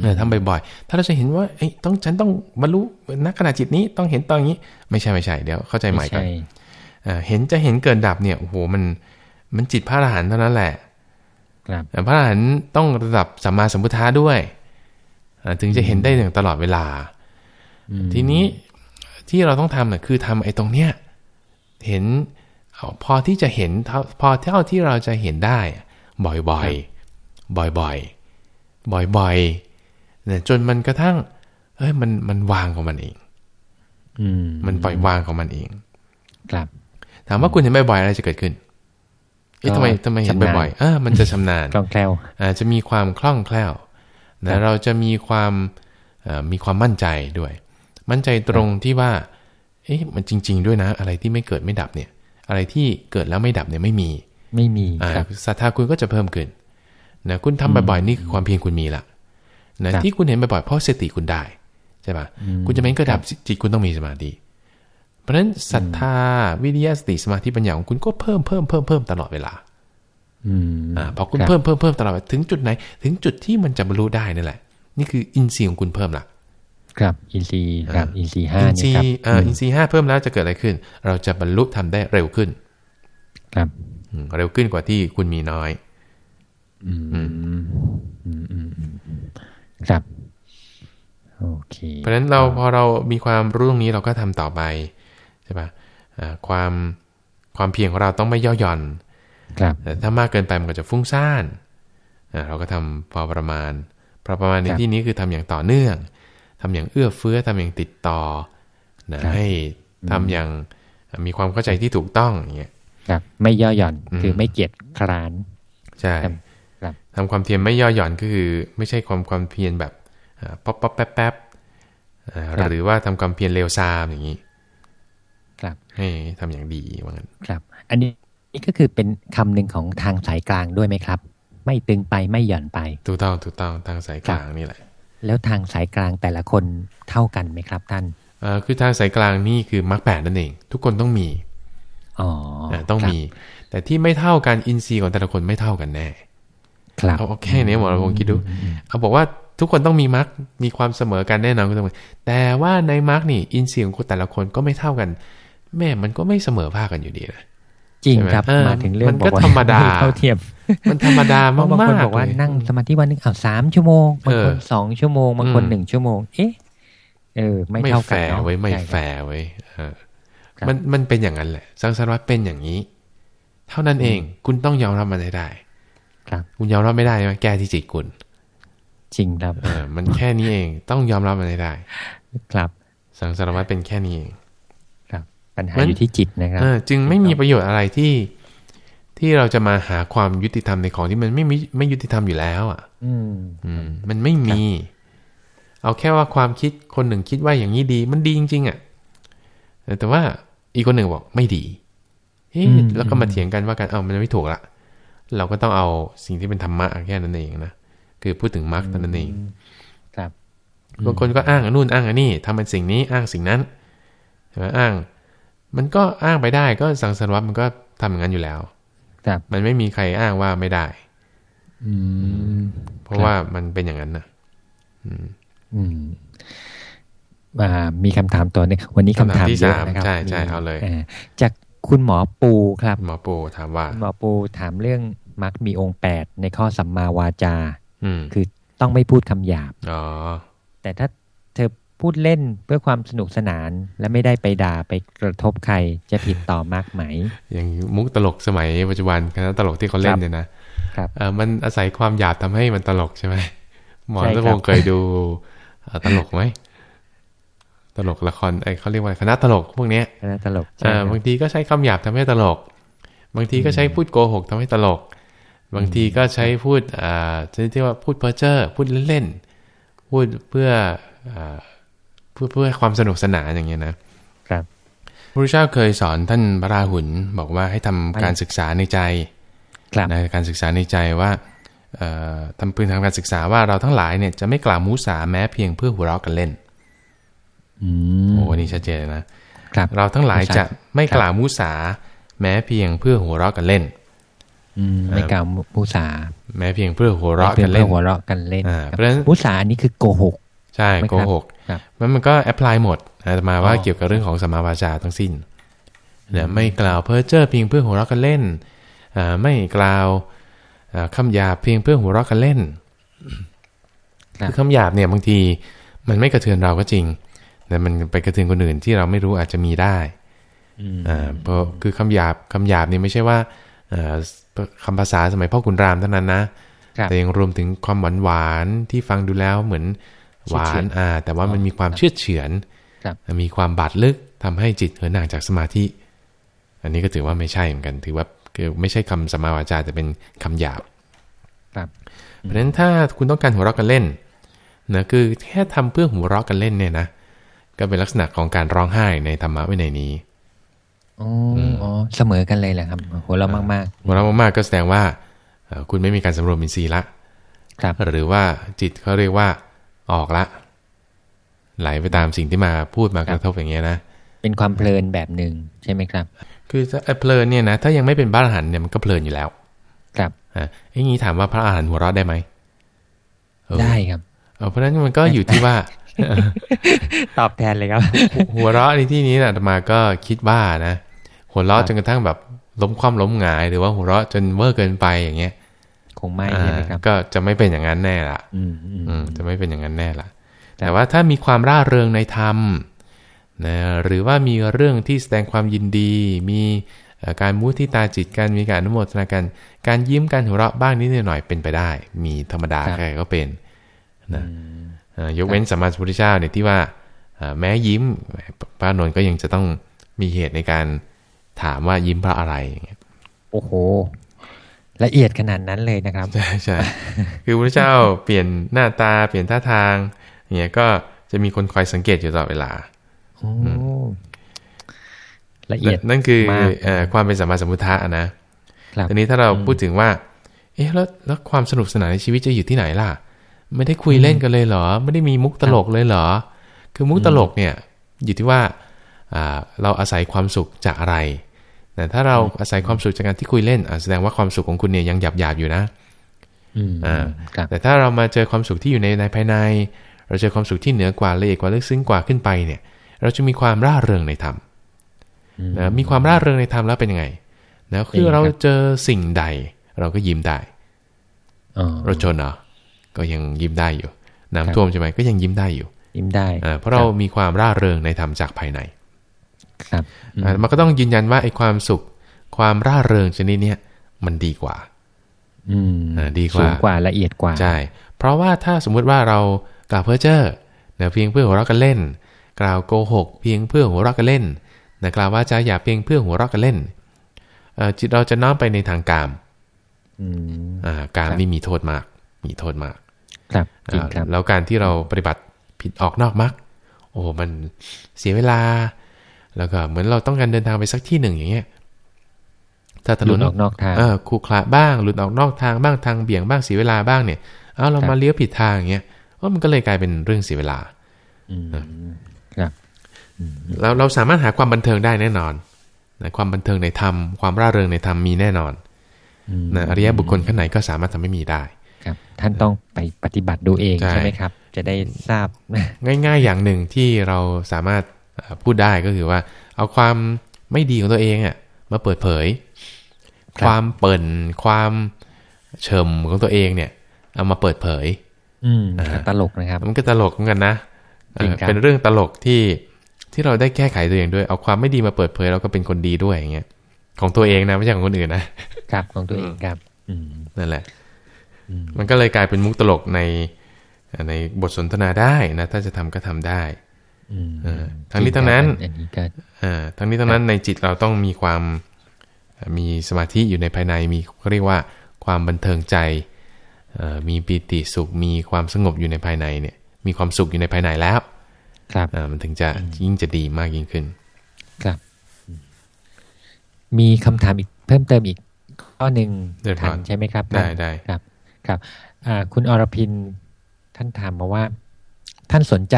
เออทำบ่อยๆ ถ้าเราจะเห็นว่าเอ้ยต้องฉันต้องบรรลุนักขณะจิตนี้ต้องเห็นตอนนี้ ไม่ใช่ไม่ใช่เดี๋ยวเข้าใจใหม่ก่อน
ใช่
เอ่อเห็นจะเห็นเกิดดับเนี่ยโอ้โหมัน มันจิตพระอรหันต์เท่านั้นแหละ
ครับ
แต่พระอรหันต์ต้องระดับสัมมาสัมพุทธะด้วยเอ่อถึงจะเห็นได้อย่างตลอดเวลา
อืม
ทีนี้ที่เราต้องทำน่ะคือทำไอ้ตรงเนี้ยเห็นเอาพอที่จะเห็นเท่าพอเท่าที่เราจะเห็นได้อะบ่อยๆ บ่อยๆ บ่อยๆเนี่ยจนมันกระทั่ง เอ้ยมันมันวางของมันเอง
อืม
มันปล่อยวางของมันเอง
ครับ
ถามว่าคุณเห็นบ่อยๆอะไรจะเกิดขึ้นเอ๊ะ
ก็
ทำไมทำไมเห็น
ชำนาญ
บ่อยๆอ่ามันจะชำนาญ
คล่องแคล่ว
อาจจะมีความคล่องแคล่ว
ครั
นะ
บ
เราจะมีความเอ่อมีความมั่นใจด้วย มั่นใจตรงที่ว่า เอ๊ะมันจริง ๆ ด้วยนะ อะไรที่ไม่เกิดไม่ดับเนี่ย อะไรที่เกิดแล้วไม่ดับเนี่ยไม่มี
ไม่มี
อ่า
ครับ
ศรัทธาคุณก็จะเพิ่มขึ้น นะคุณทำบ่อยๆนี่คือความเพียรคุณมีละนะครับที่คุณเห็นบ่อยๆเพราะสติคุณได้ใช่ปะ
อืม
คุณจะไม่ก็ดับจิตคุณต้องมีสมาธิเพราะฉะนั้นศรัทธาวิริยะสติสมาธิปัญญาของคุณก็เพิ่มเพิ่มเพิ่มเพิ่มตลอดเวลา
อืม
อ่าพอคุณ
รับ
เพิ่มเพิ่มเพิ่มตลอดถึงจุดไหน ถึงจุดที่มันจะบรรลุได้นั่นแหละ นี่คืออินทรีย์ของคุณเพิ่มละ
ครับอินทรีย์ครับ
อ่า
อินทรีย์ห้า
อินท
เนี่ย
รี
ครับ
ย์เอ่ออินทรีย์ห้าเพิ่มแล้วจะเกิดอะไรขึ้น เราจะบรรลุทำได้เร็วขึ้น
ครับ
อืมเร็วขึ้นกว่าที่คุณมีน้อย
อืมอืมอืมอืมอืมครับ โอเค
เพราะฉะนั้นเราพอเรามีความรู้ตรงนี้เราก็ทำต่อไปใช่ปะอ่าความความเพียรของเราต้องไม่ย่อหย่อน
ครับ
แต่ถ้ามากเกินไปมันก็จะฟุ้งซ่านอ่าเราก็ทำพอประมาณพอประมาณใน
ครับ
ที่นี้คือทำอย่างต่อเนื่องทำอย่างเอื้อเฟื้อทำอย่างติดต่อนะครับให้ทำอย่างมีความเข้าใจที่ถูกต้องอย่างเงี้ย
ครับ ไม่ย่อหย่อน
อืม
คือไม่เกียจคร้าน
ใช่
ครับครับ
ทำความเพียรไม่ย่อหย่อนก็คือ ไม่ใช่ความความเพียรแบบอ่าป๊อปป๊อปแป๊บแป๊บอ่า
ครับ
หรือว่าทำความเพียรเลวทรามอย่างนี้
ครับ
ให้ทำอย่างดีว่างั้น
ครับ อันนี้นี่ก็คือเป็นคำหนึ่งของทางสายกลางด้วยไหมครับ ไม่ตึงไปไม่หย่อนไป
ถูกต้องถูกต้องทางสายกลางนี่แหละ
แล้วทางสายกลางแต่ละคนเท่ากันไหมครับ ท่าน
เอ่อคือทางสายกลางนี่คือมรรคแปดนั่นเอง ทุกคนต้องมี
อ๋อ
นะต้อง
ครับ
มี แต่ที่ไม่เท่ากันอินทรีย์ของแต่ละคนไม่เท่ากันแน่
ครับ
เอาเอาแค่นี้หมดเราลองคิดดูเขาบอกว่าทุกคนต้องมีมรรคมีความเสมอกันแน่นอนก็ต้องมีแต่ว่าในมรรคนี่อินทรีย์ของคนแต่ละคนก็ไม่เท่ากัน แม่มันก็ไม่เสมอภาคกันอยู่ดีนะ
จริง
ใช่ไหม
ครับ
เออ
มาถึงเรื่อง
มันก็
บอกว่า
ธรรมดา
ไเท่าเทียม
มันธรรมดา
เพ
มาก
ราะบางคน
ๆ
บอกว่า
เลย
นั่งสมาธิวันหนึงอ้าวสามชั่วโมงบางคน
เออ
สองชั่วโมงบางคน
อืม
หนึ่งชั่วโมง เอ๊ะเออ ไม่
ไม่
เท่า
แฟ
กัน
ร์
เนาะ
ไว้ยไม่
ใช่
แฟร์ไว้ยเออ
ครับ
มันมันเป็นอย่างนั้นแหละสังสารวัตเป็นอย่างนี้ เท่านั้นเองคุณต้องยอมรับมันให้ได้
ครับ
คุณยอมรับไม่ได้ใช่ไหมแก้ที่จิตคุณ
จริงครับ
เออ มันแค่นี้เอง ต้องยอมรับมันให้ได้
ครับ
สังสารวัตเป็นแค่นี้เอง
ครับ ปัญหา
มัน
อยู่ที่จิตนะครับ
เออจึงไม่มีประโยชน์อะไรที่ที่เราจะมาหาความยุติธรรมในของที่มันไม่มีไม่ยุติธรรมอยู่แล้ว อะ
อืม
อืม มันไม่มี เอาแค่ว่าความคิดคนหนึ่งคิดว่าอย่างนี้ดี มันดีจริงๆอะเออแต่ว่าอีกคนหนึ่งบอกไม่ดีเอ๊ะ
อืม
แล้วก็มาเถียงกันว่ากัน เอ้ามันไม่ถูกละ เราก็ต้องเอาสิ่งที่เป็นธรรมะแค่นั้นเองนะคือพูดถึงมรรคเท่านั้นเอง
ครับ
บางคนก็อ้างอันนู่นอ้างอันนี่ทำเป็นสิ่งนี้อ้างสิ่งนั้นใช่ไหมอ้าง มันก็อ้างไปได้ก็สังสารวัตมันก็ทำอย่างนั้นอยู่แล้ว
ครับ
มันไม่มีใครอ้างว่าไม่ได้
อืม
เพราะว่ามันเป็นอย่างนั้นนะอืม
อืมอ่ามีคำถามตัวหนึงวันนี้คำถาม
คำถามที่
เยอะ
สาม
นะครับ
ใช่ใช่
มี
เอาเลย
จาก คุณหมอปูครับ
หมอปูถามว่า
คุณหมอปูถามเรื่องมรรคมีองค์แปดในข้อสัมมาวาจา
อืม
คือต้องไม่พูดคำหยาบ
อ๋อ
แต่ถ้าเธอพูดเล่นเพื่อความสนุกสนาน และไม่ได้ไปด่าไปกระทบใครจะผิดต่อมากไหม
อย่างมุกตลกสมัยปัจจุบันคณะตลกที่เขาเล่นเนี่ยนะครับเออมันอาศัยความหยาบทำให้มันตลกใช่ไหมหมอ
ใช่
ส
ครับ
พงษ์เคยดูเอ่อตลกไหม ตลกละครไอเขาเรียกว่าคณะตลกพวกเนี้ย
คณะตลก
เอ่อ
ใช่ครับ
บางทีก็ใช้คำหยาบทำให้ตลก บางทีก็ใช้พูดโกหกทำให้ตลก บางทีก็ใช้พูดอ่าชนิดที่ว่าพูดเพ้อเจ้อพูดเล่นๆพูดเพื่ออ่าเพื่อเพื่อความสนุกสนานอย่างเงี้ยนะครับพระพุทธเจ้าเคยสอนท่านพระราหุลบอกว่าให้ทำการศึกษาในใจ
ครับ
นะการศึกษาในใจว่าเอ่อทำพื้นทางการศึกษาว่าเราทั้งหลายเนี่ยจะไม่กล่าวมุสาแม้เพียงเพื่อหัวเราะกันเล่น
อืม
โอ้อันนี่ชัดเจนเลยนะ
ครับ
เราทั้งหลาย
มุสา
จะไม่
ครับ
กล่าวมุสาแม้เพียงเพื่อหัวเราะกันเล่น
อืมไม่กล่าวมุสา
แม้เพียงเพื่อหัวเราะกันเล่
พื่
น
อหัวเราะกันเล่น
อ่า
ครับ
เพราะฉะนั้น
มุสาอันนี้คือโกหก
ใช่
ไหม
โก
ครับ
หก
ครับ
มันมันก็แอพพลายหมดอาตมาว่า
อ๋อ
เกี่ยวกับเรื่องของสมมาวาจาทั้งสิ้นเนี่ยไม่กล่าวเพ้อเจ้อเพียงเพื่อหัวเราะกันเล่นอ่าไม่กล่าวอ่าคำหยาบเพียงเพื่อหัวเราะกันเล่น
ครับ
คือคำหยาบเนี่ยบางทีมันไม่กระเทือนเราก็จริง แต่มันไปกระเทือนคนอื่นที่เราไม่รู้อาจจะมีได้
อืม
อ่าเพราะคือคำหยาบคำหยาบนี่ไม่ใช่ว่าเอ่อคำภาษาสมัยพ่อขุนรามเท่านั้นนะ
ครับ
แต่ยังรวมถึงความหวานหวานๆที่ฟังดูแล้วเหมือนหวา
เฉื่อน
นอ่าแต่ว่ามันมีความเชื่อดเฉือน
ครับ
มีความบาดลึกทำให้จิตเหินห่างจากสมาธิ อันนี้ก็ถือว่าไม่ใช่เหมือนกัน ถือว่าคือไม่ใช่คำสมาวาจาแต่เป็นคำหยาบ
ครับ
เพราะฉะนั้นถ้าคุณต้องการหัวเราะกันเล่นนะคือแค่ทำเพื่อหัวเราะกันเล่นเนี่ยนะ ก็เป็นลักษณะของการร้องไห้ในธรรมะวินัยนี้
อ๋ออ๋อเสมอกันเลยแหละครับหัวเราะมาก
หัวเราะมากๆก็แสดงว่าเอ่อคุณไม่มีการสำรวมอินทรีย์ละ
ๆครับ
หรือว่าจิตเขาเรียกว่าออกละ ไหลไปตามสิ่งที่มาพูดมากระทบอย่างเงี้ยนะ
เป็นความเพลินแบบหนึ่งใช่ไหมครับ
คือถ้าไอ้เพลินเนี่ยนะถ้ายังไม่เป็นพระอรหันต์เนี่ยมันก็เพลินอยู่แล้ว
ครับ
อะอย่างนี้ถามว่าพระอรหันต์หัวเราะได้ไหมเออ
ได้ครับ
เออเพราะฉะนั้นมันก็อยู่ที่ว่า
ตอบแทนเลยครับ
หัวเราะในที่นี้นะอาตมาก็คิดว่านะ หัวเราะจนกระทั่งแบบล้มคว่ำล้มหงายหรือว่าหัวเราะจนเวอร์เกินไปอย่างเงี้ย
คงไม่ใช่ไหมครับ
อ่าก็จะไม่เป็นอย่างนั้นแน่ละ
อืมอืม
อืมจะไม่เป็นอย่างนั้นแน่ละแต่ว่าถ้ามีความร่าเริงในธรรมนะหรือว่ามีเรื่องที่แสดงความยินดี มีเอ่อการมุทิตาจิตการมีการอนุโมทนากัน การยิ้มการหัวเราะบ้างนิดหน่อยเป็นไปได้ มีธรรมดาใครก็เป็นนะเอ่อ ยกเว้นสัมมาสัมพุทธเจ้าเนี่ยที่ว่าเอ่อแม้ยิ้มพระอานนท์ก็ยังจะต้องมีเหตุในการถามว่ายิ้มเพราะอะไรอย่างเงี้ย
โอ้โห ละเอียดขนาดนั้นเลยนะครับ
ใช่ใช่คือพระเจ้าเปลี่ยนหน้าตาเปลี่ยนท่าทางอย่างเงี้ยก็จะมีคนคอยสังเกตอยู่ตลอดเวลา
โอ้ละเอียด
นั่นคือ
มาก
เอ่อความเป็นสัมมาสัมพุทธะอะนะครับทีนี้ถ้าเราพูดถึงว่า เอ๊ะแล้วแล้วความสนุกสนานในชีวิตจะอยู่ที่ไหนล่ะ ไม่ได้คุยเล่นกันเลยเหรอ ไม่ได้มีมุกตลกเลยเหรอ คือมุกตลกเนี่ย อยู่ที่ว่าอ่าเราอาศัยความสุขจากอะไรแต่ถ้าเราอาศัยความสุขจากการที่คุยเล่นอะแสดงว่าความสุขของคุณเนี่ยยังหยาบหยาบๆอยู่นะ
อืม
อ่า
ครับ
แต่ถ้าเรามาเจอความสุขที่อยู่ในในภายใน เราเจอความสุขที่เหนือกว่าละเอียดกว่าลึกซึ้งกว่าขึ้นไปเนี่ย เราจะมีความร่าเริงในธรรม
อืม
นะมีความร่าเริงในธรรมแล้วเป็นยังไงนะคือ
เป็นไงครับ
เราเจอสิ่งใด เราก็ยิ้มได้
อ๋อ
เราจนเหรอ ก็ยังยิ้มได้อยู่
ครับ
น้ำท่วมใช่ไหมก็ยังยิ้มได้อยู่
ยิ้มได้
อ่าเพราะเรามีความร่าเริงในธรรมจากภายใน
ครับ
อ่ามันก็ต้องยืนยันว่าไอ้ความสุข ความร่าเริงชนิดเนี้ยมันดีกว่า
อืม
อ่าดีกว่า
สูงกว่าละเอียดกว่า
ใช่เพราะว่าถ้าสมมุติว่าเรากล่าวเพ้อเจ้อนะเพียงเพื่อหัวเราะกันเล่น กล่าวโกหก เพียงเพื่อหัวเราะกันเล่นนะกล่าวว่าจะอย่าเพียงเพื่อหัวเราะกันเล่นเอ่อจิตเราจะน้อมไปในทางกาม
อืม
อ่ากามนี่มีโทษมาก มีโทษมาก
ครับจริงครับ
อ่าแล้วการที่เราปฏิบัติผิดออกนอกมรรคโอ้มันเสียเวลา แล้วก็เหมือนเราต้องการเดินทางไปสักที่หนึ่งอย่างเงี้ยถ้าถ
ห
น
ลุด
น
ออกนอกทาง
เออขรุขระบ้างหลุดออกนอกทางบ้างทางเบี่ยงบ้างเสียเวลาบ้างเนี่ยเอาเรา
ครับ
มาเลี้ยวผิดทางอย่างเงี้ยว่ามันก็เลยกลายเป็นเรื่องเสียเวลา
อืมครับ
เราเราสามารถหาความบันเทิงได้แน่นอนนะความบันเทิงในธรรมความร่าเริงในธรรมมีแน่นอน
อืม
นะอริยบุคคลขั้นไหนก็สามารถทำให้มีได้
ครับ ท่านต้องไปปฏิบัติดูเอง
ใช่
ใช่ไหมครับ จะได้ทราบ
ง่าย ๆ อย่างหนึ่งที่เราสามารถเอ่อพูดได้ก็คือว่า เอาความไม่ดีของตัวเองอะมาเปิดเผย
ครับ
ความเปิ่นความเฉมของตัวเองเนี่ย เอามาเปิดเผย
อืม
อ่า
ตลกนะครับ
มันก็ตลกเหมือนกันนะเออ
จริงครับ
เป็นเรื่องตลกที่ที่เราได้แก้ไขตัวเองด้วย เอาความไม่ดีมาเปิดเผยเราก็เป็นคนดีด้วยอย่างเงี้ยของตัวเองนะไม่ใช่ของคนอื่นนะครับ
ของตัวเองครับอืม
นั่นแหละ
อื ม
มันก็เลยกลายเป็นมุกตลกในในบทสนทนาได้นะ ถ้าจะทำก็ทำได้
อืม
เออทั้งนี้ทั้งนั้น
อันนี้ก็
อ่าทั้งนี้ทั้งนั้นในจิตเราต้องมีความเอ่อมีสมาธิอยู่ในภายในมีเขาเรียกว่าความบันเทิงใจเอ่อมีปีติสุข มีความสงบอยู่ในภายในเนี่ย มีความสุขอยู่ในภายในแล้ว
ครับ
อ่ามันถึงจะยิ่งจะดีมากยิ่งขึ้น
ครับอืมมีคำถามอีกเพิ่มเติมอีกข้อหนึ่ง
เดี๋ยวก่
ทั
อน
นใช่ไหมครับ
ได้
ท่าน
ได้
ครับ ครับอ่าคุณอรพินท่านถามมาว่า ท่านสนใจ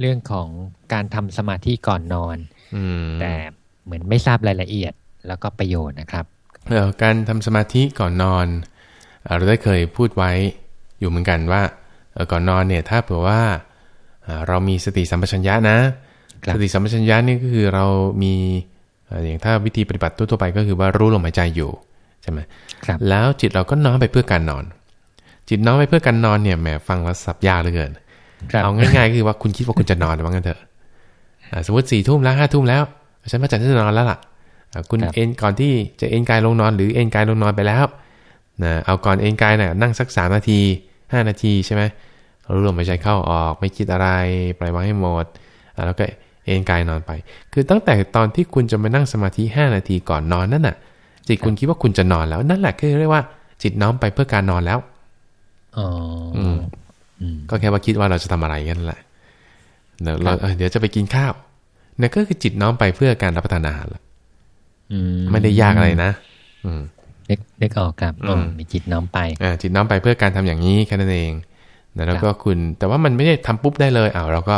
เรื่องของการทำสมาธิก่อนนอน
อืม
แต่เหมือนไม่ทราบรายละเอียดแล้วก็ประโยชน์นะครับ
เอ่อการทำสมาธิก่อนนอนเอ่อเราได้เคยพูดไว้อยู่เหมือนกันว่าเอ่อก่อนนอนเนี่ยถ้าเผื่อว่าเอ่อเรามีสติสัมปชัญญะนะ
ครับ
สติสัมปชัญญะนี่ก็คือเรามีเอ่ออย่างถ้าวิธีปฏิบัติทั่วๆไปก็คือว่ารู้ลมหายใจอยู่ใช่ไหม
ครับ
แล้วจิตเราก็น้อมไปเพื่อการนอน จิตน้อมไปเพื่อการนอนเนี่ยแหมฟังแล้วสับยากเหลือเกิน
ครับ
เอาง่ายๆก็คือว่าคุณคิดว่าคุณจะนอนว่างั้นเถอะอ่าสมมติสี่ทุ่มแล้วห้าทุ่มแล้วฉันมาจัดที่จะนอนแล้วล่ะอ่าคุณ
ครับ
เอนก่อนที่จะเอนกายลงนอน หรือเอนกายลงนอนไปแล้วนะเอาก่อนเอนกายน่ะนั่งสักสามนาทีห้านาทีใช่ไหมรู้ลมหายใจเข้าออกไม่คิดอะไรปล่อยวางให้หมดอ่าแล้วก็เอนกายนอนไป คือตั้งแต่ตอนที่คุณจะมานั่งสมาธิห้านาทีก่อนนอนนั่นน่ะ จิตคุณคิดว่าคุณจะนอนแล้วนั่นแหละคือเรียกว่าจิตน้อมไปเพื่อการนอนแล้ว
อ๋ออ
อืม
อืม
ก็แค่ว่าคิดว่าเราจะทำอะไรกันแหละเดี๋ยวเรา
ครับ
เออเดี๋ยวจะไปกินข้าวเนี่ยก็คือจิตน้อมไปเพื่อการรับประทานอาหารละ
อื
ไม่ได้ยากอะไรนะอืม
นึกนึกออกครับ
อืม
อ๋อมีจิตน้อมไป
อ่าจิตน้อมไปเพื่อการทำอย่างนี้แค่นั้นเองนะแล้วก็คุณ แต่ว่ามันไม่ได้ทำปุ๊บได้เลยอ้าวเราก็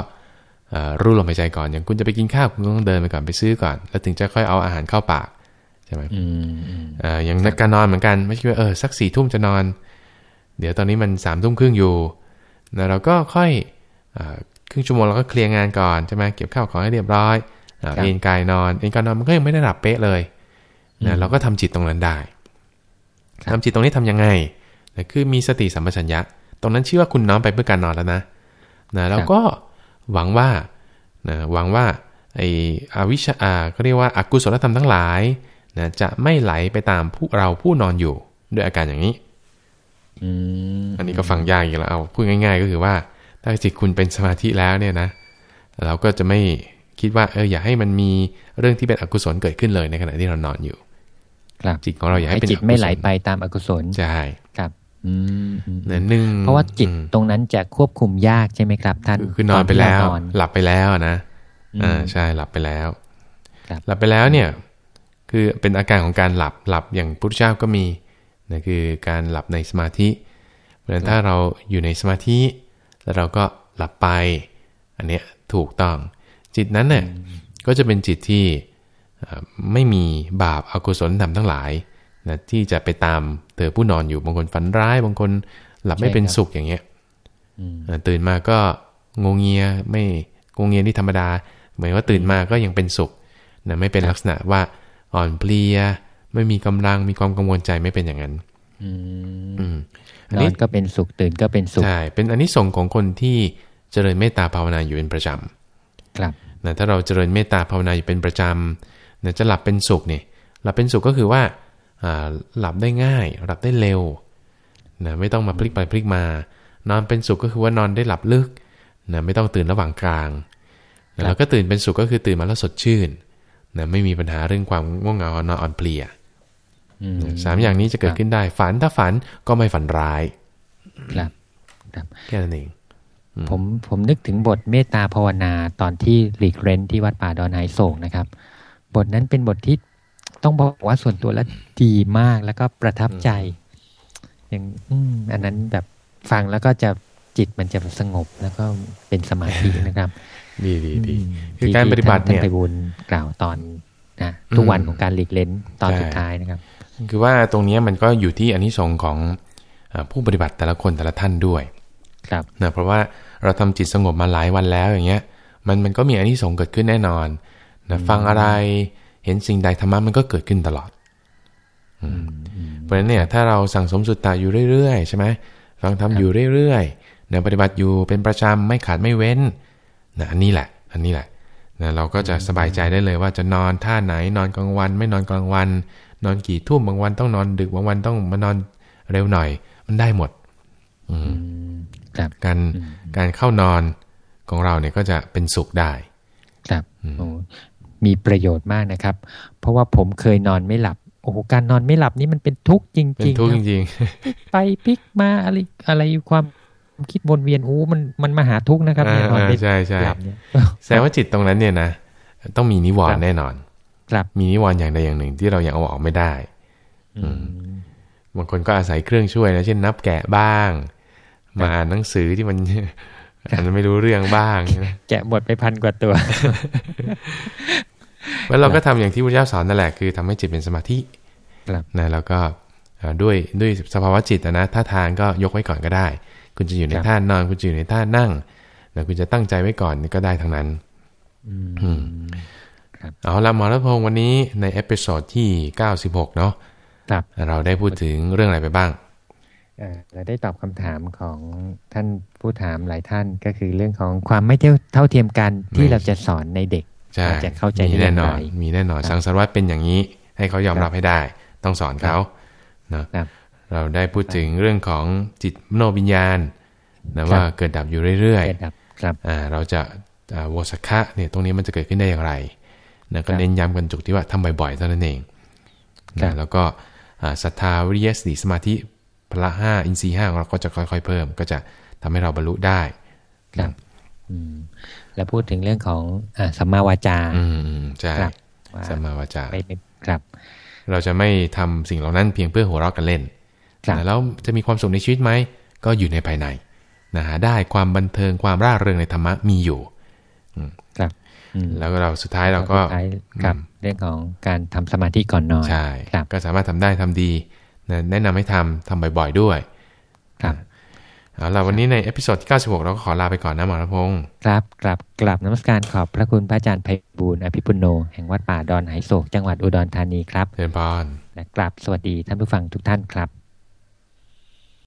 เอ่อรู้ลมหายใจก่อน อย่างคุณจะไปกินข้าว คุณก็ต้องเดินไปก่อนไปซื้อก่อน แล้วถึงจะค่อยเอาอาหารเข้าปากใช่ไหม
อืมอืม
เอ่ออย่างนักการนอนเหมือนกัน ไม่ใช่ว่าเออสักสี่ทุ่มจะนอน เดี๋ยวตอนนี้มันสามทุ่มครึ่งอยู่นะเราก็ค่อยเอ่อครึ่งชั่วโมงเราก็เคลียร์งานก่อนใช่ไหมเก็บข้าวของให้เรียบร้อยอ่าเอนกายนอนเอนกายนอนมันก็ยังไม่ได้หลับเป๊ะเลยนะเราก็ทำจิตตรงนั้นได้ทำจิตตรงนี้ทำยังไงนะคือมีสติสัมปชัญญะ ตรงนั้นชื่อว่าคุณน้อมไปเพื่อการนอนแล้วนะนะแล้วก็หวังว่านะหวังว่าไอ้อวิชชาอ่าก็เรียกว่าอากุศลธรรมทั้งหลายนะจะไม่ไหลไปตามผู้เราผู้นอนอยู่ด้วยอาการอย่างนี้
อืม
อันนี้ก็ฟังยากอีกแล้วเอาพูดง่าย ๆ ก็คือว่า ถ้าจิตคุณเป็นสมาธิแล้วเนี่ยนะ เราก็จะไม่คิดว่าเอออย่าให้มันมีเรื่องที่เป็นอกุศลเกิดขึ้นเลยในขณะที่เรานอนอยู่
ครับ
จิตของเราอย่าให้
ให้
เป็น
จิตไม่ไหลไปตามอกุศล
ใช่
ครับอืมอืม
นะหนึ่ง
เพราะว่าจิต
อืม
ตรงนั้นจะควบคุมยากใช่ไหมครับ ท่าน
คือคือนอนไปแล้ว
ตที่เรานอน
หลับไปแล้วนะ
อืม
อ่าใช่หลับไปแล้ว
ครับ
หลับไปแล้วเนี่ย คือเป็นอาการของการหลับหลับอย่างพุทธเจ้าก็มี นะคือการหลับในสมาธิ เพราะฉะนั้นถ้าเราอยู่ในสมาธิ แล้วเราก็หลับไป อันเนี้ยถูกต้อง จิตนั้นเนี่ยก็จะเป็นจิตที่เอ่อไม่มีบาปอากุศลธรรมทั้งหลายนะที่จะไปตามเธอผู้นอนอยู่บางคนฝันร้ายบางคนหลับไม่เป็นสุขอย่างเงี้ย
อืม
เอ่อตื่นมาก็งงเงียไม่งงเงียนี่ธรรมดาหมายว่าตื่นมาก็ยังเป็นสุขนะไม่เป็นลักษณะว่าอ่อนเพลีย ไม่มีกำลังมีความกังวลใจไม่เป็นอย่างนั้น
อืม
อืมอัน
นอ
นี้
นก็เป็นสุขตื่นก็เป็นสุข
ใช่เป็นอันนี้ส่งส์ของคนที่เจริญเมตตาภาวนาอยู่เป็นประจ
ครับำ
นะถ้าเราเจริญเมตตาภาวนาอยู่เป็นประจำนะจะหลับเป็นสุขเนี่ยหลับเป็นสุขก็คือว่าอ่าหลับได้ง่าย หลับได้เร็วนะไม่ต้องมาพลิกไปพลิกมา นอนเป็นสุขก็คือว่านอนได้หลับลึกนะไม่ต้องตื่นระหว่างกลางนะแล้วก็ตื่นเป็นสุขก็คือตื่นมาแล้วสดชื่นนะไม่มีปัญหาเรื่องความง่วงเหงานอนอ่อนเพลีย
อืม
สามอย่างนี้จะเกิดขึ้นได้ ฝันถ้าฝันก็ไม่ฝันร้าย
ครับครับ
แค่นั้นเอง
ผมผมนึกถึงบทเมตตาภาวนาตอนที่หลีกเร้นที่วัดป่าดอนไฮโศกนะครับ บทนั้นเป็นบทที่ต้องบอกว่าส่วนตัวแล้วดีมากแล้วก็ประทับใจ อย่างอืมอันนั้นแบบฟังแล้วก็จะจิตมันจะสงบแล้วก็เป็นสมาธินะครับ
ดีดีดี
ม
คือการปฏิบัติเนี่ย
ท่านไปบุญกล่าวตอนนะทุกวัน
อืม
ของการหลีกเล้นตอน
ใช่
สุดท้ายนะครับ
คือว่าตรงเนี้ยมันก็อยู่ที่อานิสงส์ของเอ่อผู้ปฏิบัติแต่ละคนแต่ละท่านด้วย
ครับ
นะเพราะว่าเราทำจิตสงบมาหลายวันแล้วอย่างเงี้ย มันมันก็มีอานิสงส์เกิดขึ้นแน่นอนนะฟังอะไรเห็นสิ่งใดธรรมะมันก็เกิดขึ้นตลอดอืมเพราะฉะนั้นเนี่ยถ้าเราสั่งสมสุตตะอยู่เรื่อยๆใช่ไหมฟังทำอยู่เรื่อยๆนะปฏิบัติอยู่เป็นประจำไม่ขาดไม่เว้นนะอันนี้แหละ อันนี้แหละนะเราก็จะสบายใจได้เลยว่าจะนอนท่าไหนนอนกลางวัน ไม่นอนกลางวัน นอนกี่ทุ่มบางวันต้องนอนดึกบางวันต้องมานอนเร็วหน่อย มันได้หมด อืม
ครับ
การการเข้านอนของเราเนี่ยก็จะเป็นสุขได้
ครับโอ้มีประโยชน์มากนะครับ เพราะว่าผมเคยนอนไม่หลับโอ้โหการนอนไม่หลับนี่มันเป็นทุกข์จริงๆ
เป็นทุกข์
ค
จ
รับ
ริง
ไปพลิกมาอะไรอะไรความคิดวนเวียนโอ้มันมันมาหาทุกข์นะครับ
อ่า
เนี่ยนอนไม่
ใช่ใช่
หลับเนี่ย
ๆแสดงว่าจิตตรงนั้นเนี่ยนะต้องมีนิวร
ครั
ณ์
บ
แน่นอน
ครับ
มีนิวรณ์อย่างใดอย่างหนึ่งที่เรายังเอาออกไม่ได้
อืม
บางคนก็อาศัยเครื่องช่วยนะเช่นนับแกะบ้าง มาอ่านหนังสือที่มันอาจจะไม่รู้เรื่องบ้างนะ
แกะหมดไปพันกว่าตัว
แล้วเราก็ทำอย่างที่พระเจ้าสอนนั่นแหละคือทำให้จิตเป็นสมาธิ
ครับ
นะแล้วก็เอ่อด้วยด้วยสภาวะจิตอะนะท่าทางก็ยกไว้ก่อนก็ได้ คุณจะอยู่ใน
ครับ
ท่านอน คุณจะอยู่ในท่านั่งนะคุณจะตั้งใจไว้ก่อนก็ได้ทั้งนั้น
อื ม
อืม
ครับ
เอาละหมอรัตพงศ์วันนี้ใน episode ที่ 96 เนาะ
ครับ
เราได้พูดถึงเรื่องอะไรไปบ้าง
เอ่อเราได้ตอบคำถามของท่านผู้ถามหลายท่านก็คือเรื่องของความไม่เท่าเท่าเทียมกันที่
ไม่
เราจะสอนในเด็ก
ใช่
เราจะเข้าใจ
มี
ได้อ
แน่
ย่าง
นอ
ไร
นมีแน่นอน
ครับ
สังสารวัฏเป็นอย่างนี้ ให้เขายอม
ครับ
รับให้ได้ ต้องสอนเขาเนาะ
ครับ
เราได้พูดถึงเรื่องของจิตมโนวิญญาณนะว่าเกิดดับอยู่เรื่อย
เกิดดับครับ
ๆอ่าเราจะอ่าโวสักะเนี่ยตรงนี้มันจะเกิดขึ้นได้อย่างไร นะก็
ครับ
เน้นย้ำกันจุกที่ว่าทำบ่อยๆเท่านั้นเอง
ครั
นะ
บ
แล้วก็อ่าศรัทธาวิริยะสติสมาธิพละห้าอินทรีย์ห้าของเราก็จะค่อยๆเพิ่ม ก็จะทำให้เราบรรลุได้
ครับอืมแล้วพูดถึงเรื่องของอ่าสัมมาวาจา
อืมอืมใช่
ครับว่า
สัมมาวาจา
ไม่ไม่ครับ
เราจะไม่ทำสิ่งเหล่านั้นเพียงเพื่อหัวเราะกันเล่น
ครับ
นะแล้วจะมีความสุขในชีวิตไหมก็อยู่ในภายในนะหาได้ความบันเทิงความร่าเริงในธรรมะมีอยู่
ครับอืม
แล้วก็เราสุดท้ายเราก็
สุดท้ายครับเรื่องของการทำสมาธิก่อนนอน
ใช่
ครับ
ก็สามารถทำได้ทำดีนะแนะนำให้ทำทำบ่อย ๆด้วย
ครับ
เอาล่ะวันนี้ใน episode ที่ 96 เราก็ขอลาไปก่อนนะหมอรพงศ์
ครับกราบกราบนมัสการขอบพระคุณพระอาจารย์ไพบูลย์อภิปุณโณ แห่งวัดป่าดอนหายโศกจังหวัดอุดรธานีครับ
เจริญพร
และกราบสวัสดีท่านผู้ฟังทุกท่านครับ